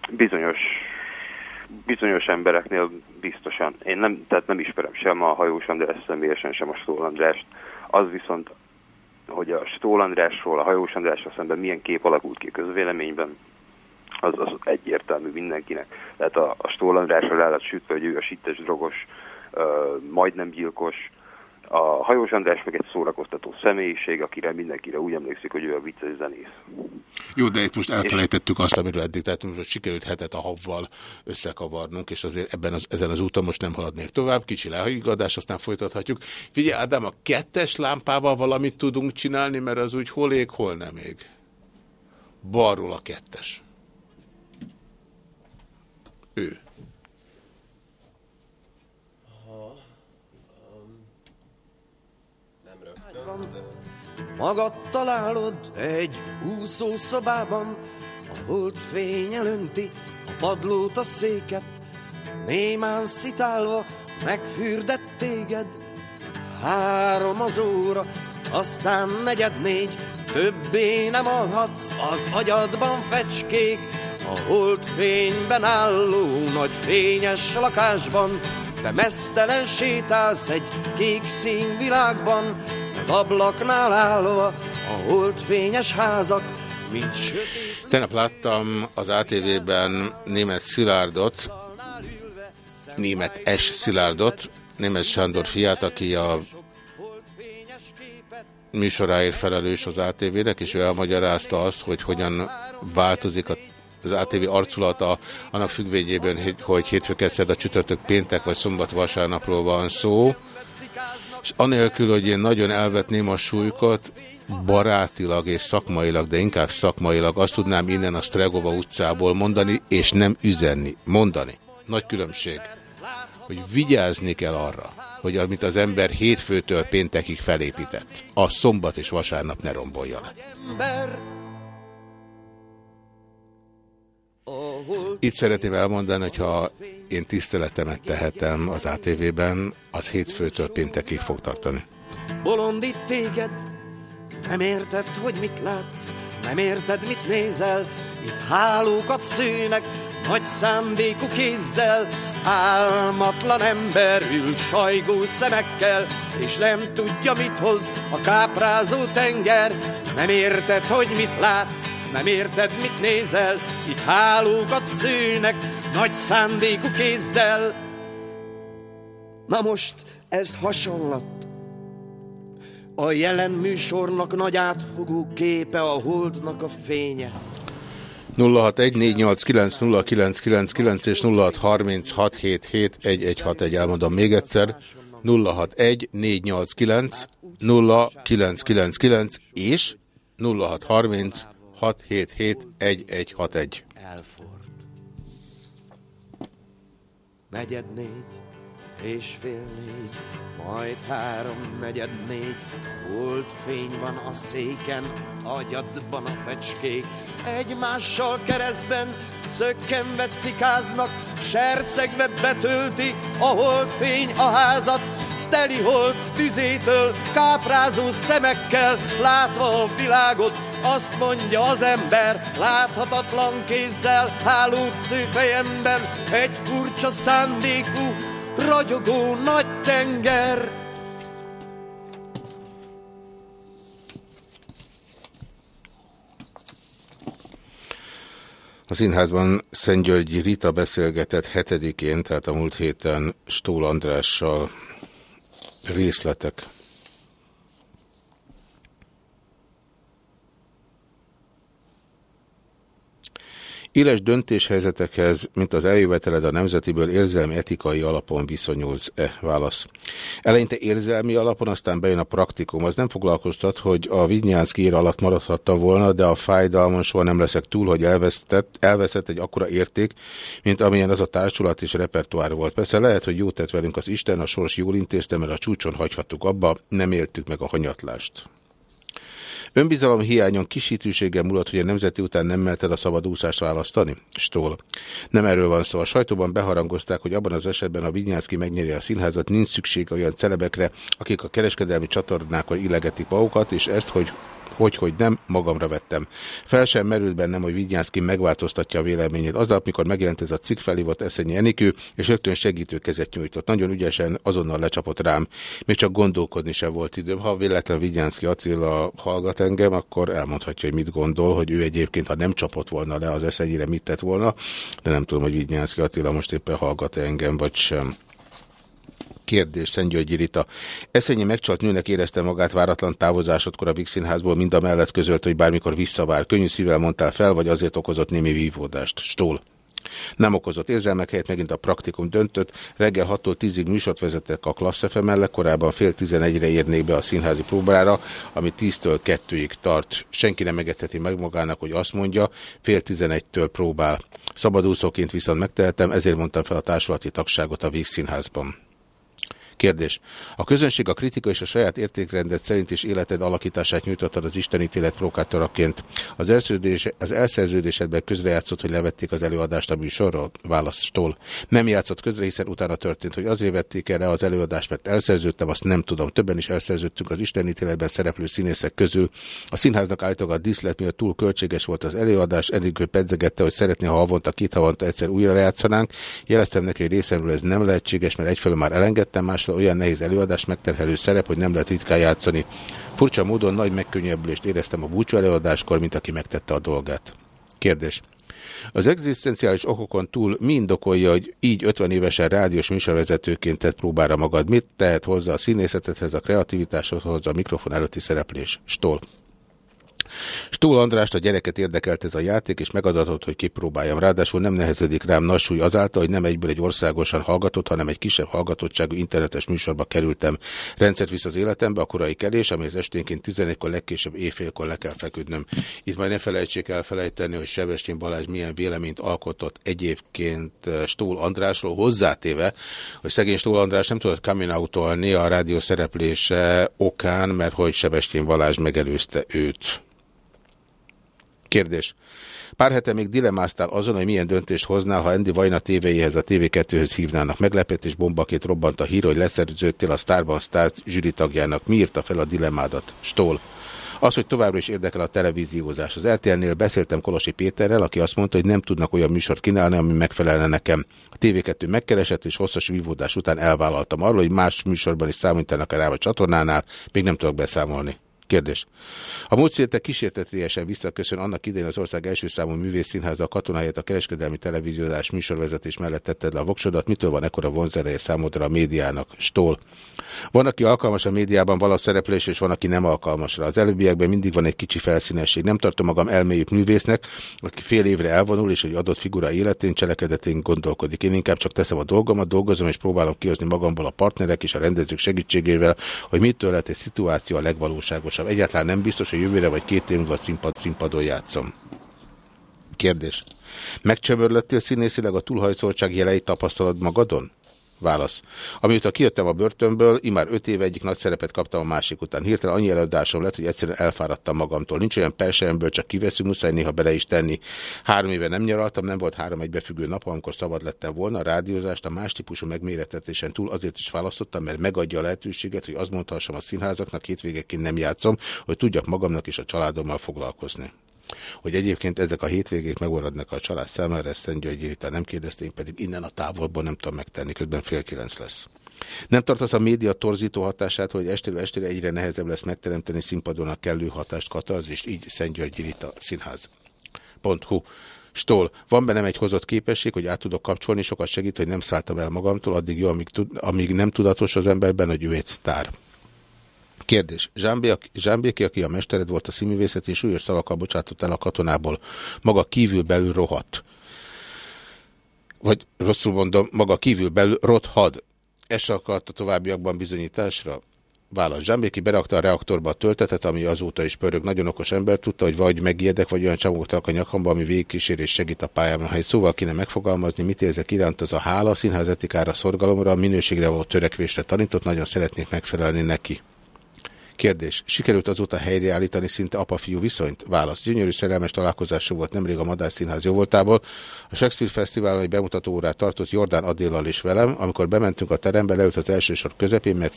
Bizonyos, bizonyos embereknél biztosan. Én nem, tehát nem ismerem sem a Hajós András személyesen, sem a Stól Andrást. Az viszont, hogy a Stól Andrásról, a Hajós Andrásról szemben milyen kép alakult ki közvéleményben, az, az egyértelmű mindenkinek. Tehát a, a Stól Andrásra rá lett sütve, hogy ő a sittes drogos, ö, majdnem gyilkos, a Hajós András meg egy szórakoztató személyiség, akire mindenkire úgy emlékszik, hogy ő a vicces zenész. Jó, de itt most elfelejtettük azt, amiről eddig tettünk, most sikerült hetet a havval összekavarnunk, és azért ebben az, ezen az úton most nem haladnék tovább. Kicsi lehiggadás, aztán folytathatjuk. Figyelj, Ádám, a kettes lámpával valamit tudunk csinálni, mert az úgy hol ég, hol nem ég. Balról a kettes. Ő. Magad találod egy úszószobában, a hold fény elönti a padlót, a széket, némán szitálva megfürdett téged. Három az óra, aztán negyed négy, többé nem alhatsz az agyadban fecskék, a hold fényben álló nagy fényes lakásban, te mesztelen sétálsz egy kék színvilágban, az ablaknál állva a holdfényes házak, mint sötét Tegnap láttam az ATV-ben német Szilárdot, német S. Szilárdot, német Sándor fiát, aki a műsoráért felelős az ATV-nek, és ő elmagyarázta azt, hogy hogyan változik az ATV arculata annak függvényében, hogy hétfő a csütörtök péntek vagy szombat vasárnapról van szó, és anélkül, hogy én nagyon elvetném a súlykot, barátilag és szakmailag, de inkább szakmailag azt tudnám innen a Stregova utcából mondani, és nem üzenni. Mondani. Nagy különbség. Hogy vigyázni kell arra, hogy amit az ember hétfőtől péntekig felépített, a szombat és vasárnap ne rombolja le. Itt szeretném elmondani, hogy ha én tiszteletemet tehetem az ATV-ben, az hétfőtől péntekig fog tartani. Bolondít téged, nem érted, hogy mit látsz, nem érted, mit nézel, itt hálókat szőnek, nagy szándékú kézzel, álmatlan ember ül sajgó szemekkel, és nem tudja, mit hoz a káprázó tenger. Nem érted, hogy mit látsz, nem érted, mit nézel, itt hálókat szőnek, nagy szándékú kézzel. Na most ez hasonlat. A jelen műsornak nagy átfogó képe, a holdnak a fénye. 0614890999 és 0636771161 elmondom még egyszer 0614890999 és 0636771161 Elford. Negyed négy és fél négy, majd három negyed négy. Volt fény van a széken, agyadban a fecskék, egymással keresztben szökkenve cikáznak, sercegve betölti a holdfény a házat, teli hold tüzétől, káprázó szemekkel, látva a világot, azt mondja az ember, láthatatlan kézzel, hálót szőfejemben, egy furcsa szándékú, ragyogó nagy tenger. A színházban Szentgyörgyi Rita beszélgetett hetedikén, tehát a múlt héten Stól Andrással részletek. Éles döntéshelyzetekhez, mint az eljöveteled a nemzetiből érzelmi etikai alapon viszonyulsz-e? Válasz. Eleinte érzelmi alapon, aztán bejön a praktikum. Az nem foglalkoztat, hogy a Vignyánszki ír alatt maradhattam volna, de a fájdalmon soha nem leszek túl, hogy elvesztett, elveszett egy akkora érték, mint amilyen az a társulat és repertoár volt. Persze lehet, hogy jót tett velünk az Isten, a sors jól intézte, mert a csúcson hagyhattuk abba, nem éltük meg a hanyatlást. Önbizalom hiányon kisítősége múlott, hogy a nemzeti után nem merted a szabad úszást választani? Stól. Nem erről van szó. A sajtóban beharangozták, hogy abban az esetben a Vinyánszki megnyeri a színházat, nincs szükség olyan celebekre, akik a kereskedelmi csatornákon illegetik magukat, és ezt, hogy hogy, hogy nem, magamra vettem. Fel sem merült bennem, hogy Vigyánszki megváltoztatja a véleményét. Aznap, mikor megjelent ez a cikk, felhívott Eszenyi Enikő, és rögtön segítő kezet nyújtott. Nagyon ügyesen azonnal lecsapott rám. Még csak gondolkodni sem volt időm. Ha véletlen Vigyánszki Attila hallgat engem, akkor elmondhatja, hogy mit gondol, hogy ő egyébként, ha nem csapott volna le az Eszenyire, mit tett volna, de nem tudom, hogy Vigyánszki Attila most éppen hallgat -e engem, vagy sem. Kérdés, Szentgyörgyi Rita. Eszenyi megcsalt nőnek érezte magát váratlan távozásodkor a Vixinházból, mind a mellett közölt, hogy bármikor visszavár. Könnyű szívvel mondtál fel, vagy azért okozott némi vívódást. Stól. Nem okozott érzelmek helyett megint a praktikum döntött. Reggel 6-tól 10-ig műsort vezettek a Klassz FM korábban fél 11-re érnék be a színházi próbára, ami 10-től 2-ig tart. Senki nem megetheti meg magának, hogy azt mondja, fél 11-től próbál. Szabadúszóként viszont megtehetem, ezért mondtam fel a társulati tagságot a Vígszínházban. Kérdés. A közönség a kritika és a saját értékrendet szerint is életed alakítását nyújtottad az istenítélet prokátoraként. Az, elszerződés, az elszerződésedben közrejátszott, hogy levették az előadást a műsorról? Választól. Nem játszott közre, hiszen utána történt, hogy azért vették el az előadást, mert elszerződtem, azt nem tudom. Többen is elszerződtünk az istenítéletben szereplő színészek közül. A színháznak állítólag a díszlet miatt túl költséges volt az előadás, eddig pedzegette, hogy szeretné, ha havonta, két havonta egyszer újra játszanánk. Jeleztem neki, hogy részemről ez nem lehetséges, mert egyfelől már elengedtem, másról olyan nehéz előadás megterhelő szerep, hogy nem lehet ritkán játszani. Furcsa módon nagy megkönnyebbülést éreztem a búcsú előadáskor, mint aki megtette a dolgát. Kérdés. Az egzisztenciális okokon túl mi indokolja, hogy így 50 évesen rádiós műsorvezetőként tett próbára magad? Mit tehet hozzá a színészetethez, a kreativitáshoz, a mikrofon előtti szereplés? Stol. Stól Andrást a gyereket érdekelt ez a játék, és megadatott, hogy kipróbáljam. Ráadásul nem nehezedik rám nagy súly azáltal, hogy nem egyből egy országosan hallgatott, hanem egy kisebb hallgatottságú internetes műsorba kerültem. Rendszert visz az életembe a korai kelés, ami az esténként 11-kor, legkésőbb éjfélkor le kell feküdnöm. Itt majd ne felejtsék elfelejteni, hogy Sebestyén Balázs milyen véleményt alkotott egyébként eh, Stól Andrásról, hozzátéve, hogy szegény Stól András nem tudott coming a rádió szereplése okán, mert hogy Sebestyén Balázs megelőzte őt. Kérdés. Pár hete még dilemáztál azon, hogy milyen döntést hoznál, ha Andy Vajna tévéjéhez a TV2-höz hívnának. Meglepetés bombaként robbant a hír, hogy leszerződtél a Starban Stars zsűri tagjának. Mi írta fel a dilemádat? Stól. Az, hogy továbbra is érdekel a televíziózás. Az RTL-nél beszéltem Kolosi Péterrel, aki azt mondta, hogy nem tudnak olyan műsort kínálni, ami megfelelne nekem. A TV2 megkeresett, és hosszas vívódás után elvállaltam arról, hogy más műsorban is számítanak rá a csatornánál, még nem tudok beszámolni. Kérdés. A múlt szélte kísértetélyesen visszaköszön annak idején az ország első számú művészszínháza a katonáját a kereskedelmi televíziózás műsorvezetés mellett tetted le a voksodat. Mitől van ekkora vonzereje számodra a médiának? Stól. Van, aki alkalmas a médiában vala szereplés, és van, aki nem alkalmas rá. Az előbbiekben mindig van egy kicsi felszínesség. Nem tartom magam elmélyült művésznek, aki fél évre elvonul, és egy adott figura életén, cselekedetén gondolkodik. Én inkább csak teszem a dolgomat, dolgozom, és próbálom kihozni magamból a partnerek és a rendezők segítségével, hogy mitől lehet egy szituáció a legvalóságosabb játszassam. Egyáltalán nem biztos, hogy jövőre vagy két év múlva színpad, színpadon játszom. Kérdés. Megcsömörlöttél színészileg a túlhajszoltság jeleit tapasztalod magadon? Válasz. Amióta kijöttem a börtönből, imár öt éve egyik nagy szerepet kaptam a másik után. Hirtelen annyi előadásom lett, hogy egyszerűen elfáradtam magamtól. Nincs olyan persejemből, csak kiveszünk, muszáj néha bele is tenni. Három éve nem nyaraltam, nem volt három egybefüggő nap, amikor szabad lettem volna. A rádiózást a más típusú megméretetésen túl azért is választottam, mert megadja a lehetőséget, hogy azt mondhassam a színházaknak, hétvégeként nem játszom, hogy tudjak magamnak és a családommal foglalkozni. Hogy egyébként ezek a hétvégék megmaradnak a család számára, ezt Szent nem kérdezték, pedig innen a távolból nem tudom megtenni, közben fél kilenc lesz. Nem tartasz a média torzító hatását, hogy estéről estére egyre nehezebb lesz megteremteni színpadon a kellő hatást katarzist, így Szent Rita Színház. Hu. Stól. Van bennem egy hozott képesség, hogy át tudok kapcsolni, sokat segít, hogy nem szálltam el magamtól, addig jó, amíg, tud, amíg nem tudatos az emberben, hogy ő egy sztár. Kérdés. Zsámbéki, aki a mestered volt a színművészet, és súlyos szavakkal bocsátott el a katonából, maga kívül belül rohadt. Vagy rosszul mondom, maga kívül belül rothad. Ez akart a továbbiakban bizonyításra? Válasz. Zsámbéki berakta a reaktorba a töltetet, ami azóta is pörög. Nagyon okos ember tudta, hogy vagy megijedek, vagy olyan csomót a nyakamba, ami végigkísérés segít a pályában. Ha egy szóval kéne megfogalmazni, mit érzek iránt, az a hála, színház etikára, szorgalomra, minőségre való törekvésre tanított, nagyon szeretnék megfelelni neki. Kérdés. Sikerült azóta helyreállítani szinte apa-fiú viszonyt? Válasz. Gyönyörű szerelmes találkozású volt nemrég a Madás Színház jóvoltából. A Shakespeare Fesztiválon egy bemutató órát tartott Jordán Adéllal is velem. Amikor bementünk a terembe, leült az első sor közepén, meg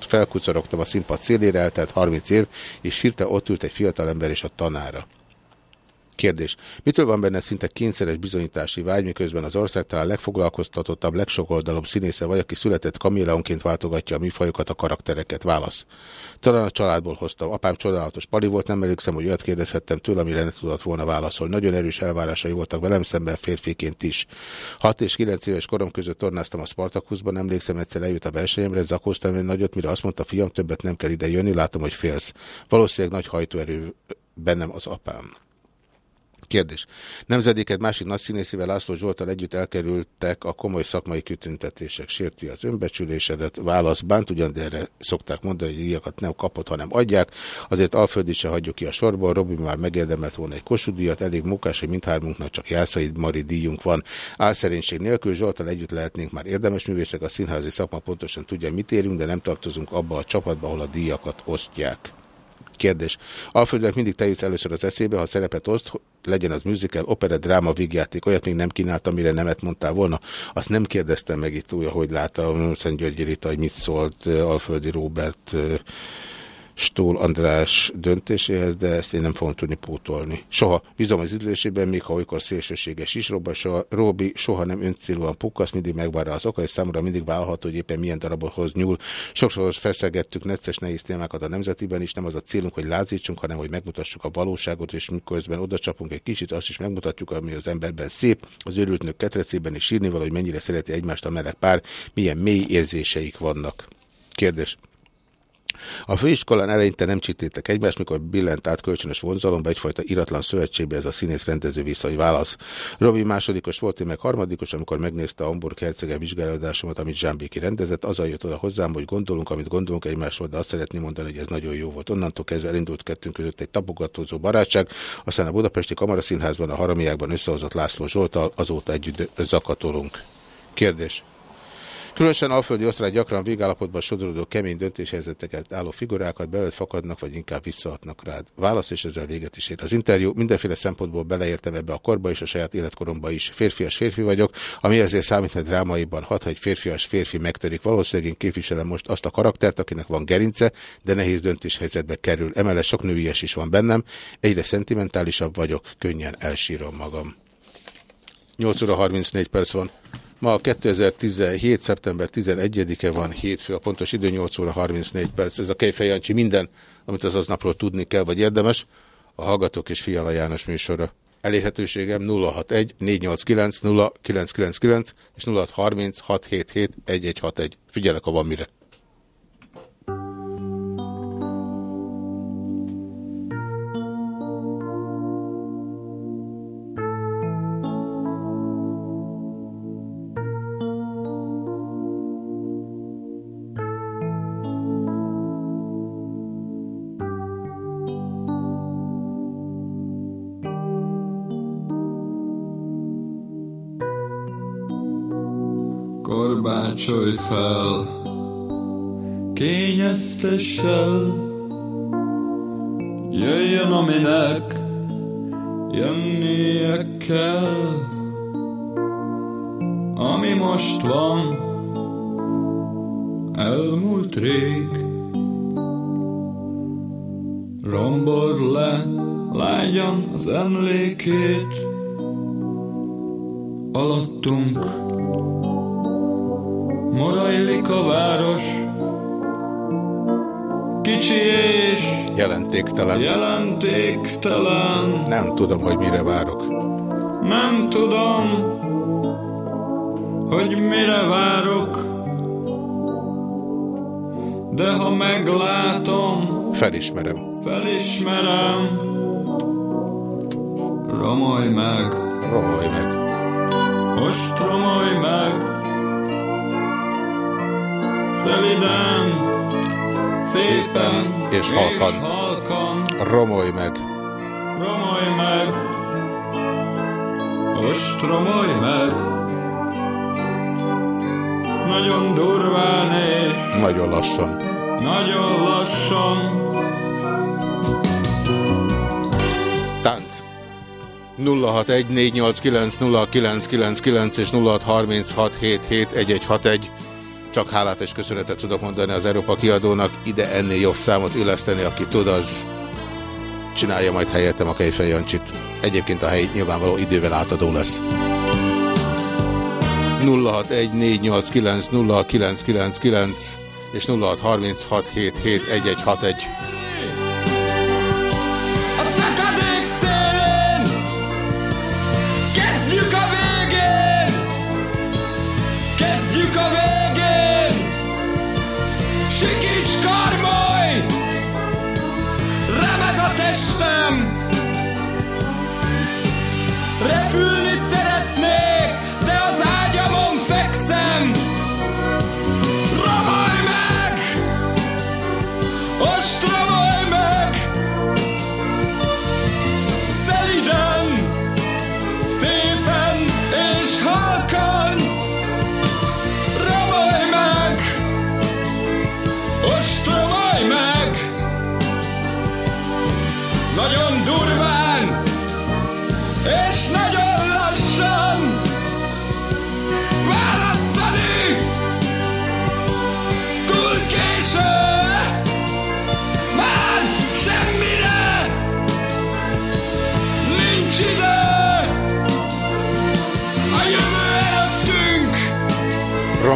felkucorogtam a színpad szélére, eltelt 30 év, és hirtelen ott ült egy fiatalember és a tanára. Kérdés. Mitől van benne szinte kényszeres bizonyítási vágy, miközben az ország talán legfoglalkoztatottabb, legsokoldalúbb színésze vagy, aki született kaméleonként váltogatja a műfajokat, a karaktereket? Válasz. Talán a családból hoztam. Apám csodálatos pali volt, nem elégszem, hogy olyat kérdezhettem tőle, amire ne tudott volna válaszolni. Nagyon erős elvárásai voltak velem szemben férfiként is. 6 és 9 éves korom között tornáztam a Spartakuszban, emlékszem egyszer eljött a versenyemre, zakóztam egy nagyot, mire azt mondta, fiam, többet nem kell ide jönni, látom, hogy félsz. Valószínűleg nagy hajtóerő bennem az apám. Kérdés. Nemzedéked másik nagy színészével László Zsoltal együtt elkerültek a komoly szakmai kitüntetések. Sérti az önbecsülésedet. Válasz bánt, ugyan de erre szokták mondani, hogy díjakat nem kapott, hanem adják. Azért Alföldi se hagyjuk ki a sorból. Robi már megérdemelt volna egy kosudíjat. Elég munkás, hogy mindhármunknak csak Jászaid Mari díjunk van. Álszerénység nélkül Zsoltal együtt lehetnénk már érdemes művészek. A színházi szakma pontosan tudja, mit érünk, de nem tartozunk abba a csapatba, ahol a díjakat osztják. Kérdés. Alföldnek mindig te jutsz először az eszébe, ha szerepet oszt, legyen az musical, opera, dráma, vígjáték, olyat még nem kínáltam, mire nemet mondtál volna. Azt nem kérdeztem meg itt újra, hogy látta Szent Györgyi Rita, hogy mit szólt Alföldi Róbert Stól András döntéséhez, de ezt én nem fogom tudni pótolni. Soha. Bízom az ízlésében, még ha olykor szélsőséges is, Robi soha, Robi soha nem öncélúan pukkasz, mindig megvárja az oka, és számomra mindig válható, hogy éppen milyen darabokhoz nyúl. Sokszor feszegettük necces nehéz témákat a nemzetiben is, nem az a célunk, hogy lázítsunk, hanem hogy megmutassuk a valóságot, és miközben oda csapunk egy kicsit, azt is megmutatjuk, ami az emberben szép, az örültnök ketrecében is írni valahogy mennyire szereti egymást a meleg pár, milyen mély érzéseik vannak. Kérdés. A főiskolán eleinte nem csítétek egymást, mikor billent át kölcsönös vonzalomba egyfajta iratlan szövetségbe ez a színész-rendező viszony válasz. Robi másodikos volt, én meg harmadikos, amikor megnézte a Hamburg hercege vizsgálódásomat, amit Zsámbéki rendezett, azzal jött oda hozzám, hogy gondolunk, amit gondolunk egymásról, de azt szeretném mondani, hogy ez nagyon jó volt. Onnantól kezdve elindult kettőnk között egy tapogatózó barátság, aztán a Budapesti Kamaraszínházban, a Haramiákban összehozott László Zsoltal, azóta együtt zakatolunk. Kérdés. Különösen alföldi osztrák gyakran végállapotban sodorodó kemény döntéshelyzeteket álló figurákat belőtt fakadnak, vagy inkább visszaadnak rád. Válasz, és ezzel véget is ér. Az interjú mindenféle szempontból beleértem ebbe a korba és a saját életkoromba is. Férfias férfi vagyok, ami ezért számít, hogy drámaiban hat, ha egy férfias férfi megtörik. Valószínűleg én képviselem most azt a karaktert, akinek van gerince, de nehéz döntéshelyzetbe kerül. Emellett sok nőies is van bennem, egyre szentimentálisabb vagyok, könnyen elsírom magam. 8 óra 34 perc van. Ma 2017. szeptember 11-e van, hétfő, a pontos idő 8 óra 34 perc. Ez a Kejfej minden, amit az aznapról tudni kell, vagy érdemes. A Hallgatók és Fiala János műsora. Elérhetőségem 061 489 0999 és 0630 677 1161. Figyelek, ha van mire. Korbácsolj fel, kényeztessel, jöjjön aminek jönnie kell, ami most van, elmúlt rég. Rombol le lágyan az emlékét, alattunk Morajlik a város, kicsi és jelentéktelen. jelentéktelen. Nem tudom, hogy mire várok. Nem tudom, hogy mire várok, de ha meglátom, felismerem. Felismerem. Romolj meg. Romolj meg. Most romolj meg. Szeliden, szépen és halkan. És halkan. Romolj meg. Romolj meg. Most romolj meg. Nagyon durván és Nagyon lassan. nagyon lassan. Tánc. 0614890999 és 0636771161. Csak hálát és köszönetet tudok mondani az Európa kiadónak. Ide ennél jobb számot illeszteni, aki tud, az csinálja majd helyettem a Kejfej Jancsit. Egyébként a hely nyilvánvaló idővel átadó lesz. 0614890999 és 0636771161.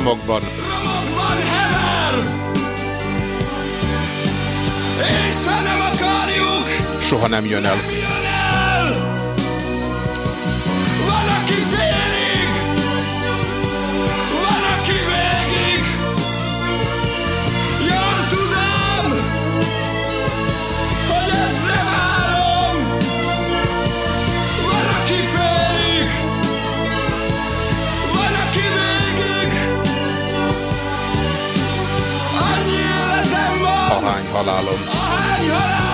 romokban. Romokban hever! És ha nem akarjuk, Soha nem jön el. Halálom. ahány halálom.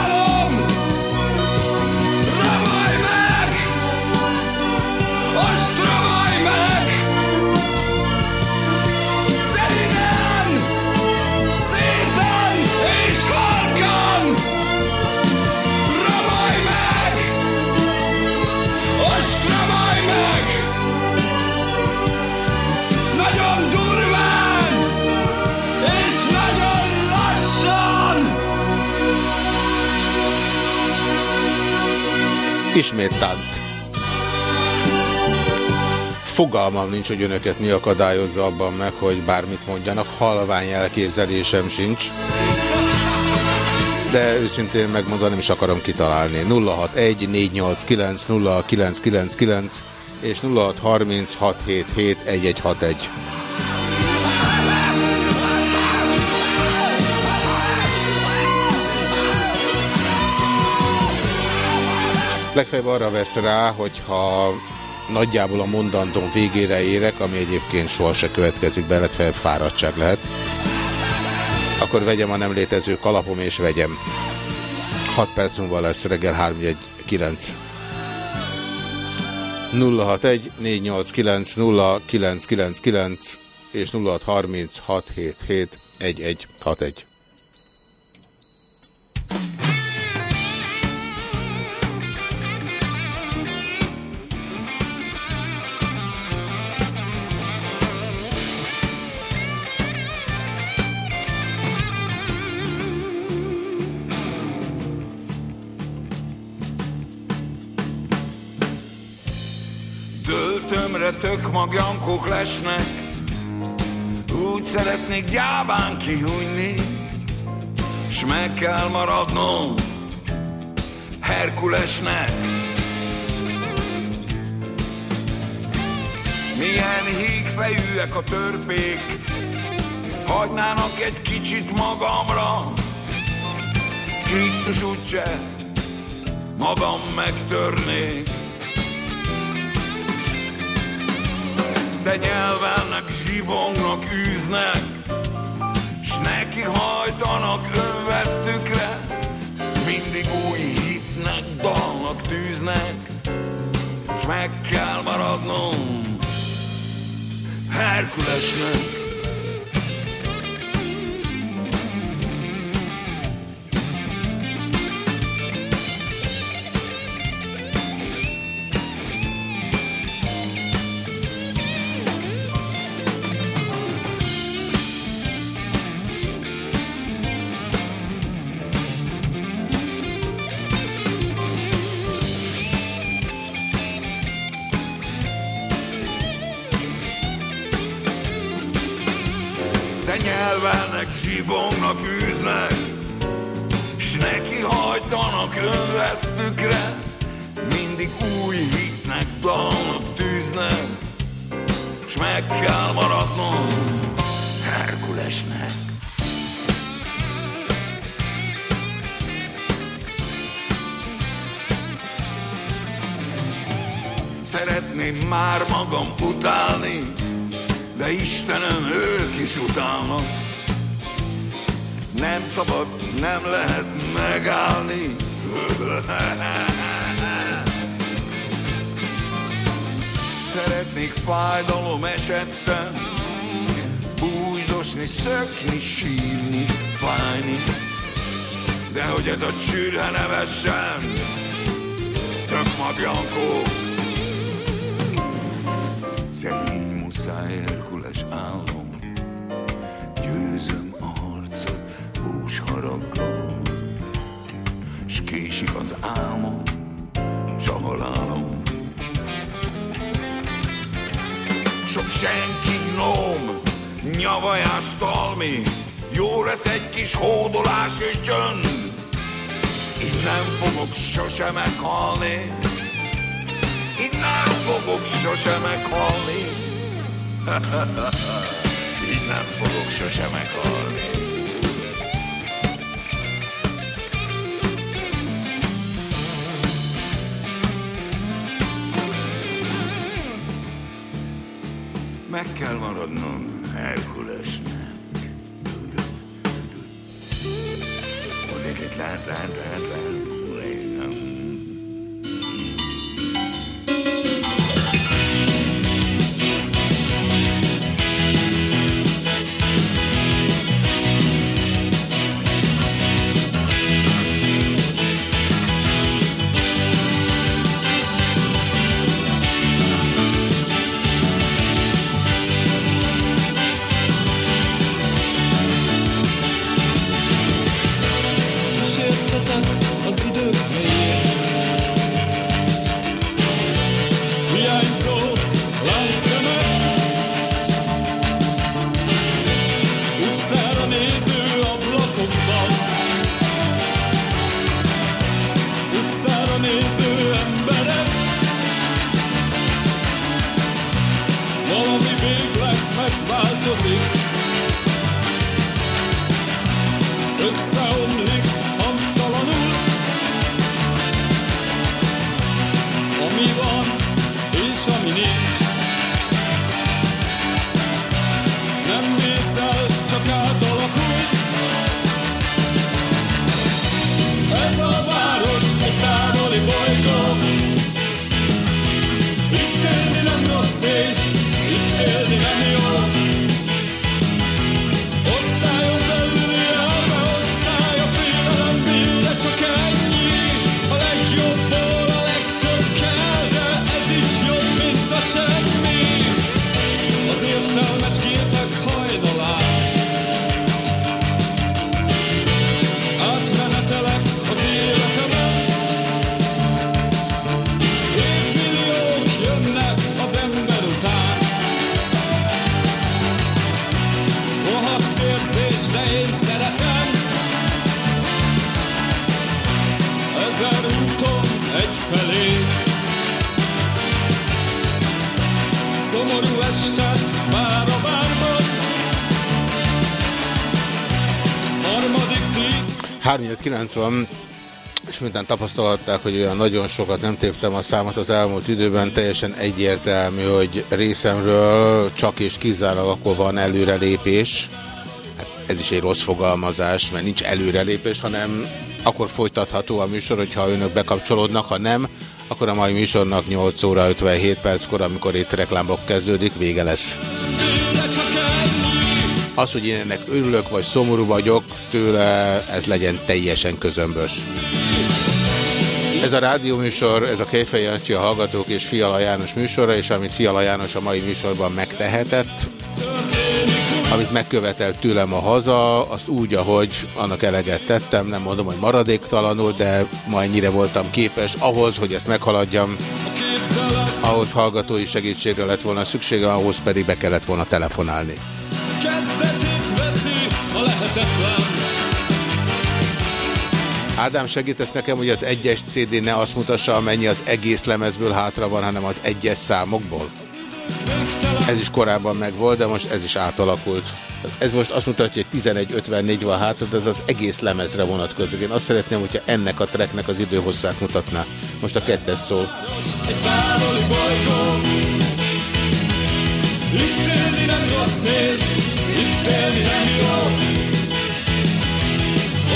Ismét tánc. Fogalmam nincs, hogy önöket mi akadályozza abban meg, hogy bármit mondjanak. Halvány elképzelésem sincs. De őszintén megmondani is akarom kitalálni. 061 489 0999 és 0630 Legfeljebb arra vesz rá, hogyha nagyjából a mondandóm végére érek, ami egyébként soha se következik be, legfeljebb fáradtság lehet, akkor vegyem a nem létező kalapom és vegyem. 6 perc múlva lesz reggel 319. 061 489 0999 és 0630 lesnek Úgy szeretnék gyáván kihújni S meg kell maradnom Herkulesnek. Milyen hígfejűek a törpék Hagynának egy kicsit magamra. Krisztus úgyse Magam megtörnék de nyelvelnek, zsibongnak, űznek, s neki hajtanak önvesztükre, mindig új hitnek, dalnak tűznek, s meg kell maradnom Herkulesnek. Zsibongnak, űznek, S neki hajtanak önvesztükre, Mindig új hitnek, dalnak tűznek, S meg kell maradnom Herkulesnek. Szeretném már magam utálni, de Istenem, ők is utálnak. Nem szabad, nem lehet megállni. Szeretnék fájdalom esetten bújdosni, szökni, sírni, fájni. De hogy ez a csürhe ne vessen, tök magjankó. Szegény muszáj Herkules álom, haraggal, s késik az álmom, s a halálom. Sok senki gnom, nyavajás talmi, jó lesz egy kis hódolás és csönd. Így nem fogok sose meghalni, így nem fogok sose meghalni. (laughs) így nem fogok sose meghalni. Meg kell maradnom Herkulesnek. Lát, lát, lát, lát. 390 és minden tapasztalhatták, hogy olyan nagyon sokat nem téptem a számot az elmúlt időben, teljesen egyértelmű, hogy részemről csak és kizárólag akkor van előrelépés. Hát ez is egy rossz fogalmazás, mert nincs előrelépés, hanem akkor folytatható a műsor, hogyha önök bekapcsolódnak, ha nem, akkor a mai műsornak 8 óra 57 perckor, amikor itt reklámok kezdődik, vége lesz. Az, hogy én ennek örülök, vagy szomorú vagyok tőle, ez legyen teljesen közömbös. Ez a rádióműsor, ez a Kejfej Jancsi a Hallgatók és Fiala János műsora, és amit Fiala János a mai műsorban megtehetett, amit megkövetelt tőlem a haza, azt úgy, ahogy annak eleget tettem, nem mondom, hogy maradéktalanul, de ma ennyire voltam képes ahhoz, hogy ezt meghaladjam, ahhoz hallgatói segítségre lett volna szüksége, ahhoz pedig be kellett volna telefonálni. Kezdetét veszi a lehetetlen Ádám, segítesz nekem, hogy az egyes CD ne azt mutassa, amennyi az egész lemezből hátra van, hanem az egyes számokból? Ez is korábban megvolt, de most ez is átalakult. Ez most azt mutatja, hogy 11.54 van hátra, de ez az egész lemezre vonatkozik. Én azt szeretném, hogyha ennek a tracknek az időhosszát mutatná. Most a kettes szól. Egy távoli bolygó Itt nem rossz és itt nem jó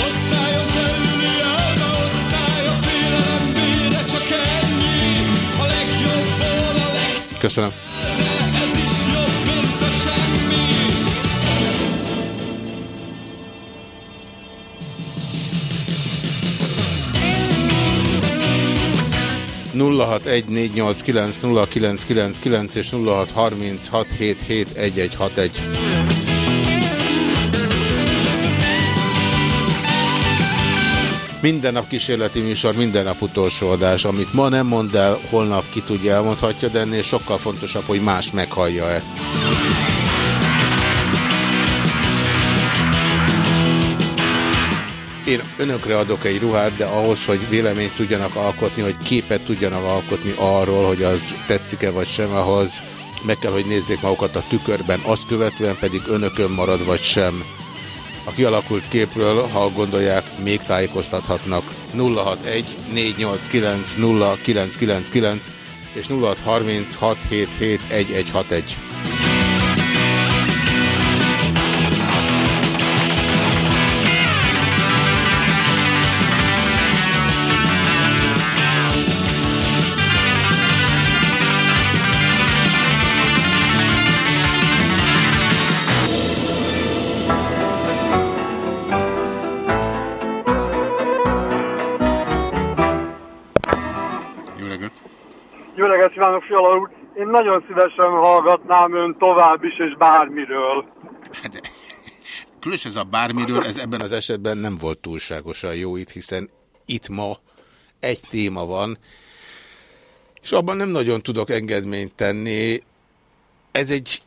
Osztályon felüli elme, osztály a félelem bíre, csak ennyi A legjobbból a legtöbb, Köszönöm. 0614890999 és 0636771161. Minden nap kísérleti műsor, minden nap utolsó adás. Amit ma nem mond el, holnap ki tudja elmondhatja, de ennél sokkal fontosabb, hogy más meghallja-e. Én önökre adok egy ruhát, de ahhoz, hogy véleményt tudjanak alkotni, hogy képet tudjanak alkotni arról, hogy az tetszik-e vagy sem, ahhoz meg kell, hogy nézzék magukat a tükörben, azt követően pedig önökön marad vagy sem. A kialakult képről, ha gondolják, még tájékoztathatnak 061 489 0999 és 0630 Fiala úr! Én nagyon szívesen hallgatnám ön tovább is, és bármiről. Különös ez a bármiről, ez ebben az esetben nem volt túlságosan jó itt, hiszen itt ma egy téma van, és abban nem nagyon tudok engedményt tenni. Ez egy,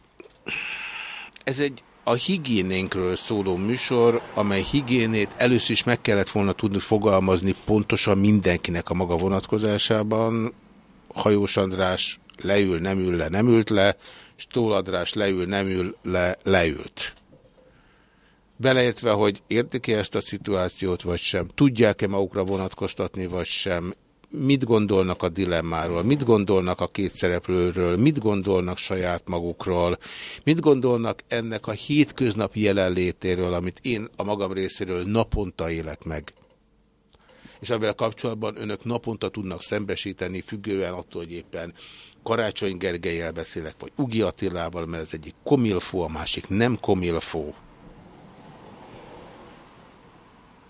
ez egy a higiénénkről szóló műsor, amely higiénét először is meg kellett volna tudni fogalmazni pontosan mindenkinek a maga vonatkozásában. Hajós András leül, nem ül le, nem ült le, és Tóladrás leül, nem ül le, leült. Beleértve, hogy értik -e ezt a szituációt, vagy sem, tudják-e magukra vonatkoztatni, vagy sem, mit gondolnak a dilemmáról, mit gondolnak a két szereplőről, mit gondolnak saját magukról, mit gondolnak ennek a hétköznapi jelenlétéről, amit én a magam részéről naponta élek meg. És amivel kapcsolatban önök naponta tudnak szembesíteni, függően attól, hogy éppen Karácsony Gergelyel beszélek, vagy Ugi Attilával, mert ez egyik komilfó, a másik nem komilfó.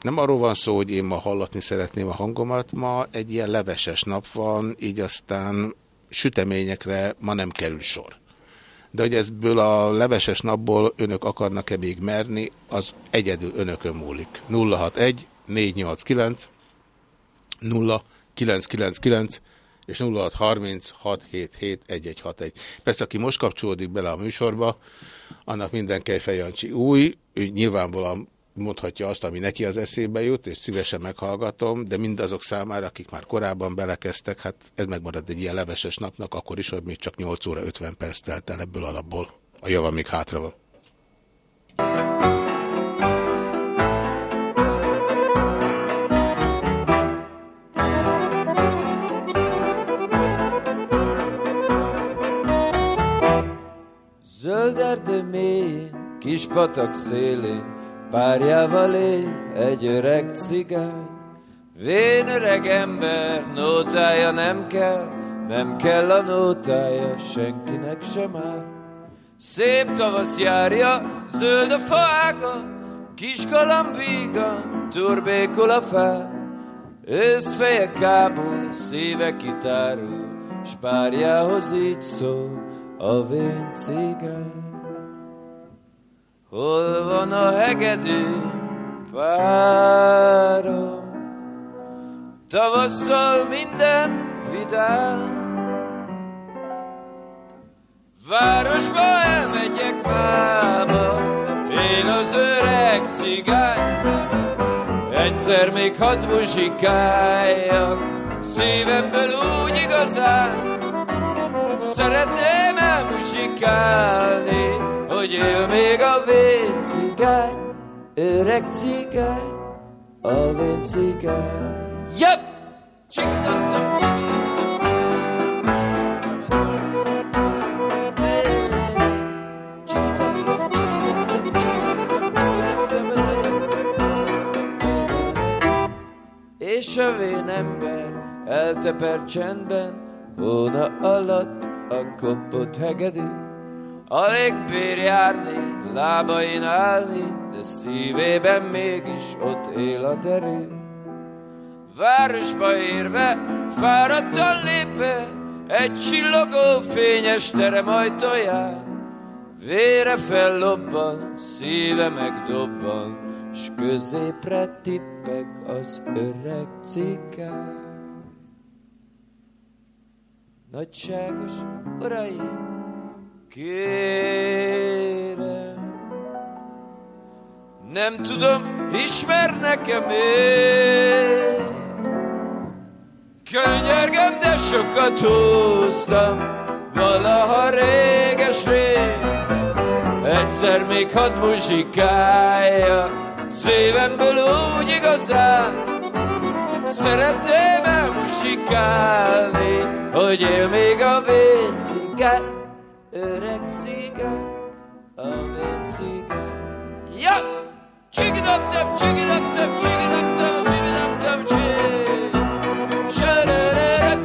Nem arról van szó, hogy én ma hallatni szeretném a hangomat, ma egy ilyen leveses nap van, így aztán süteményekre ma nem kerül sor. De hogy ezből a leveses napból önök akarnak-e még merni, az egyedül önökön múlik. 061 489 0999 és 0630 677 1161. Persze, aki most kapcsolódik bele a műsorba, annak minden Kejfej új, ő nyilvánvalóan mondhatja azt, ami neki az eszébe jut, és szívesen meghallgatom, de mindazok számára, akik már korábban belekeztek, hát ez megmarad egy ilyen leveses napnak, akkor is, hogy még csak 8 óra 50 perc telt el ebből a napból. A java még hátra van. Zöld erdő mélyén, kis patak szélén, párjával él egy öreg cigány. Vén öreg ember, nótája nem kell, nem kell a nótája, senkinek sem áll. Szép tavasz járja, zöld a faága, kis galamb vígan, turbékol a fá. Őszfeje kábul, szíve kitárul, s párjához így szól a vén cigány. Hol van a hegedű pára? Tavasszal minden vidám. Városba elmegyek máma, én az öreg cigány. Egyszer még hadd muzsikáljak, szívemből úgy igazán. Szeretném elmuzsikálni, hogy él még a vén cigány, öreg cigány, a vén. Yep! És a vén ember elteper csendben, hóna alatt a kopott hegedű. Alig bír járni, lábain állni, de szívében mégis ott él a derű. Városba érve, fáradtan lépve, egy csillogó fényes terem ajtaján. Vére fellobban, szíve megdobban, s középre tippek az öreg cigány. Nagyságos uraim, kérem, nem tudom, ismer nekem én. Könyörgöm, de sokat húztam, valaha réges rég. Egyszer még hadd muzsikálja, szívemből úgy igazán. Szeretném elmuzsikálni, hogy él még a véncigány, öreg cigány, a véncigány. Ja! Csigidaptap, csigidaptap, csigidaptap, Söröröröp,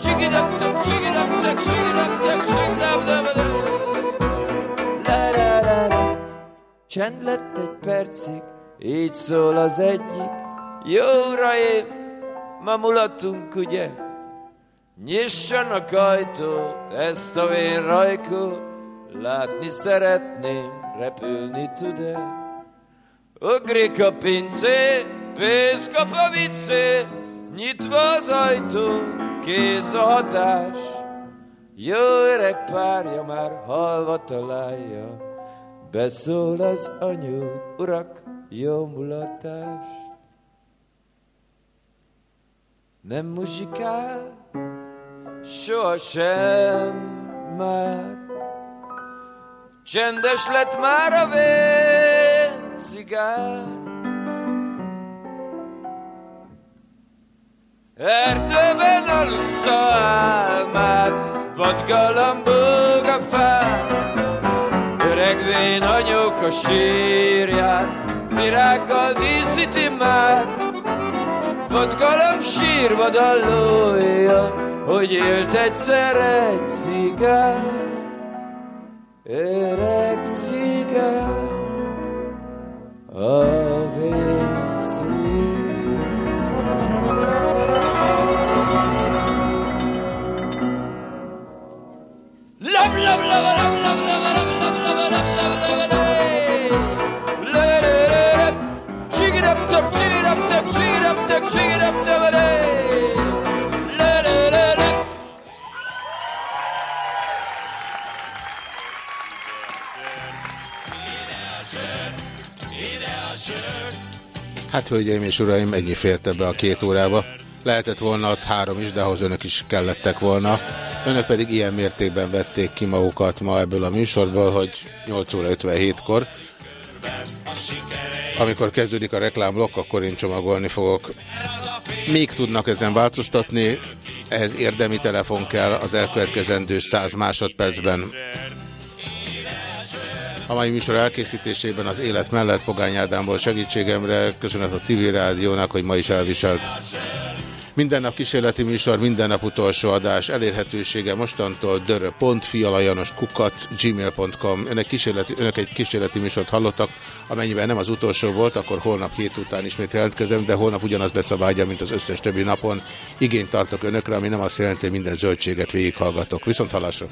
csigidaptap, csigidaptap, csigidaptap, csigidaptap, La-la-la-la. Csend lett egy percig, így szól az egyik. Jó uraim, ma mulatunk, ugye? Nyissanak ajtót, ezt a vén rajkót, látni szeretném, repülni tud-e? Ugrik a pincé, pénz kap a viccé, nyitva az ajtó, kész a hatás. Jó öreg párja már halva találja, beszól az anyu, urak, jó mulatás. Nem muzsikál, sohasem már, csendes lett már a vén. Erdőben alussza álmát, vadgalambog a fán. Öreg vén anyók a sírját, virággal díszíti már. Vadgalamb sírva dallója, hogy élt egyszer egy cigány. Öreg cigány, a Love, love, love, love, love, love, love, love, love, love, love, love, love. Shake it up, top, shake it up, top, shake it up, top, shake it up, top, La, la, la, la. Hát, hölgyeim és uraim, ennyi fért ebbe a két órába. Lehetett volna az három is, de ahhoz önök is kellettek volna. Önök pedig ilyen mértékben vették ki magukat ma ebből a műsorból, hogy 8 óra 57-kor, amikor kezdődik a reklámblokk, akkor én csomagolni fogok. Még tudnak ezen változtatni, ehhez érdemi telefon kell az elkövetkezendő 100 másodpercben. A mai műsor elkészítésében az élet mellett Pogány Ádámból segítségemre köszönet a civil rádiónak, hogy ma is elviselt. Minden nap kísérleti műsor, minden nap utolsó adás, elérhetősége mostantól dörö.fialajanoskukat gmail.com. Önök, kísérleti, önök egy kísérleti műsort hallottak, amennyiben nem az utolsó volt, akkor holnap hét után ismét jelentkezem, de holnap ugyanaz lesz a vágya, mint az összes többi napon. Igényt tartok önökre, ami nem azt jelenti, hogy minden zöldséget végighallgatok. Viszont hallásra!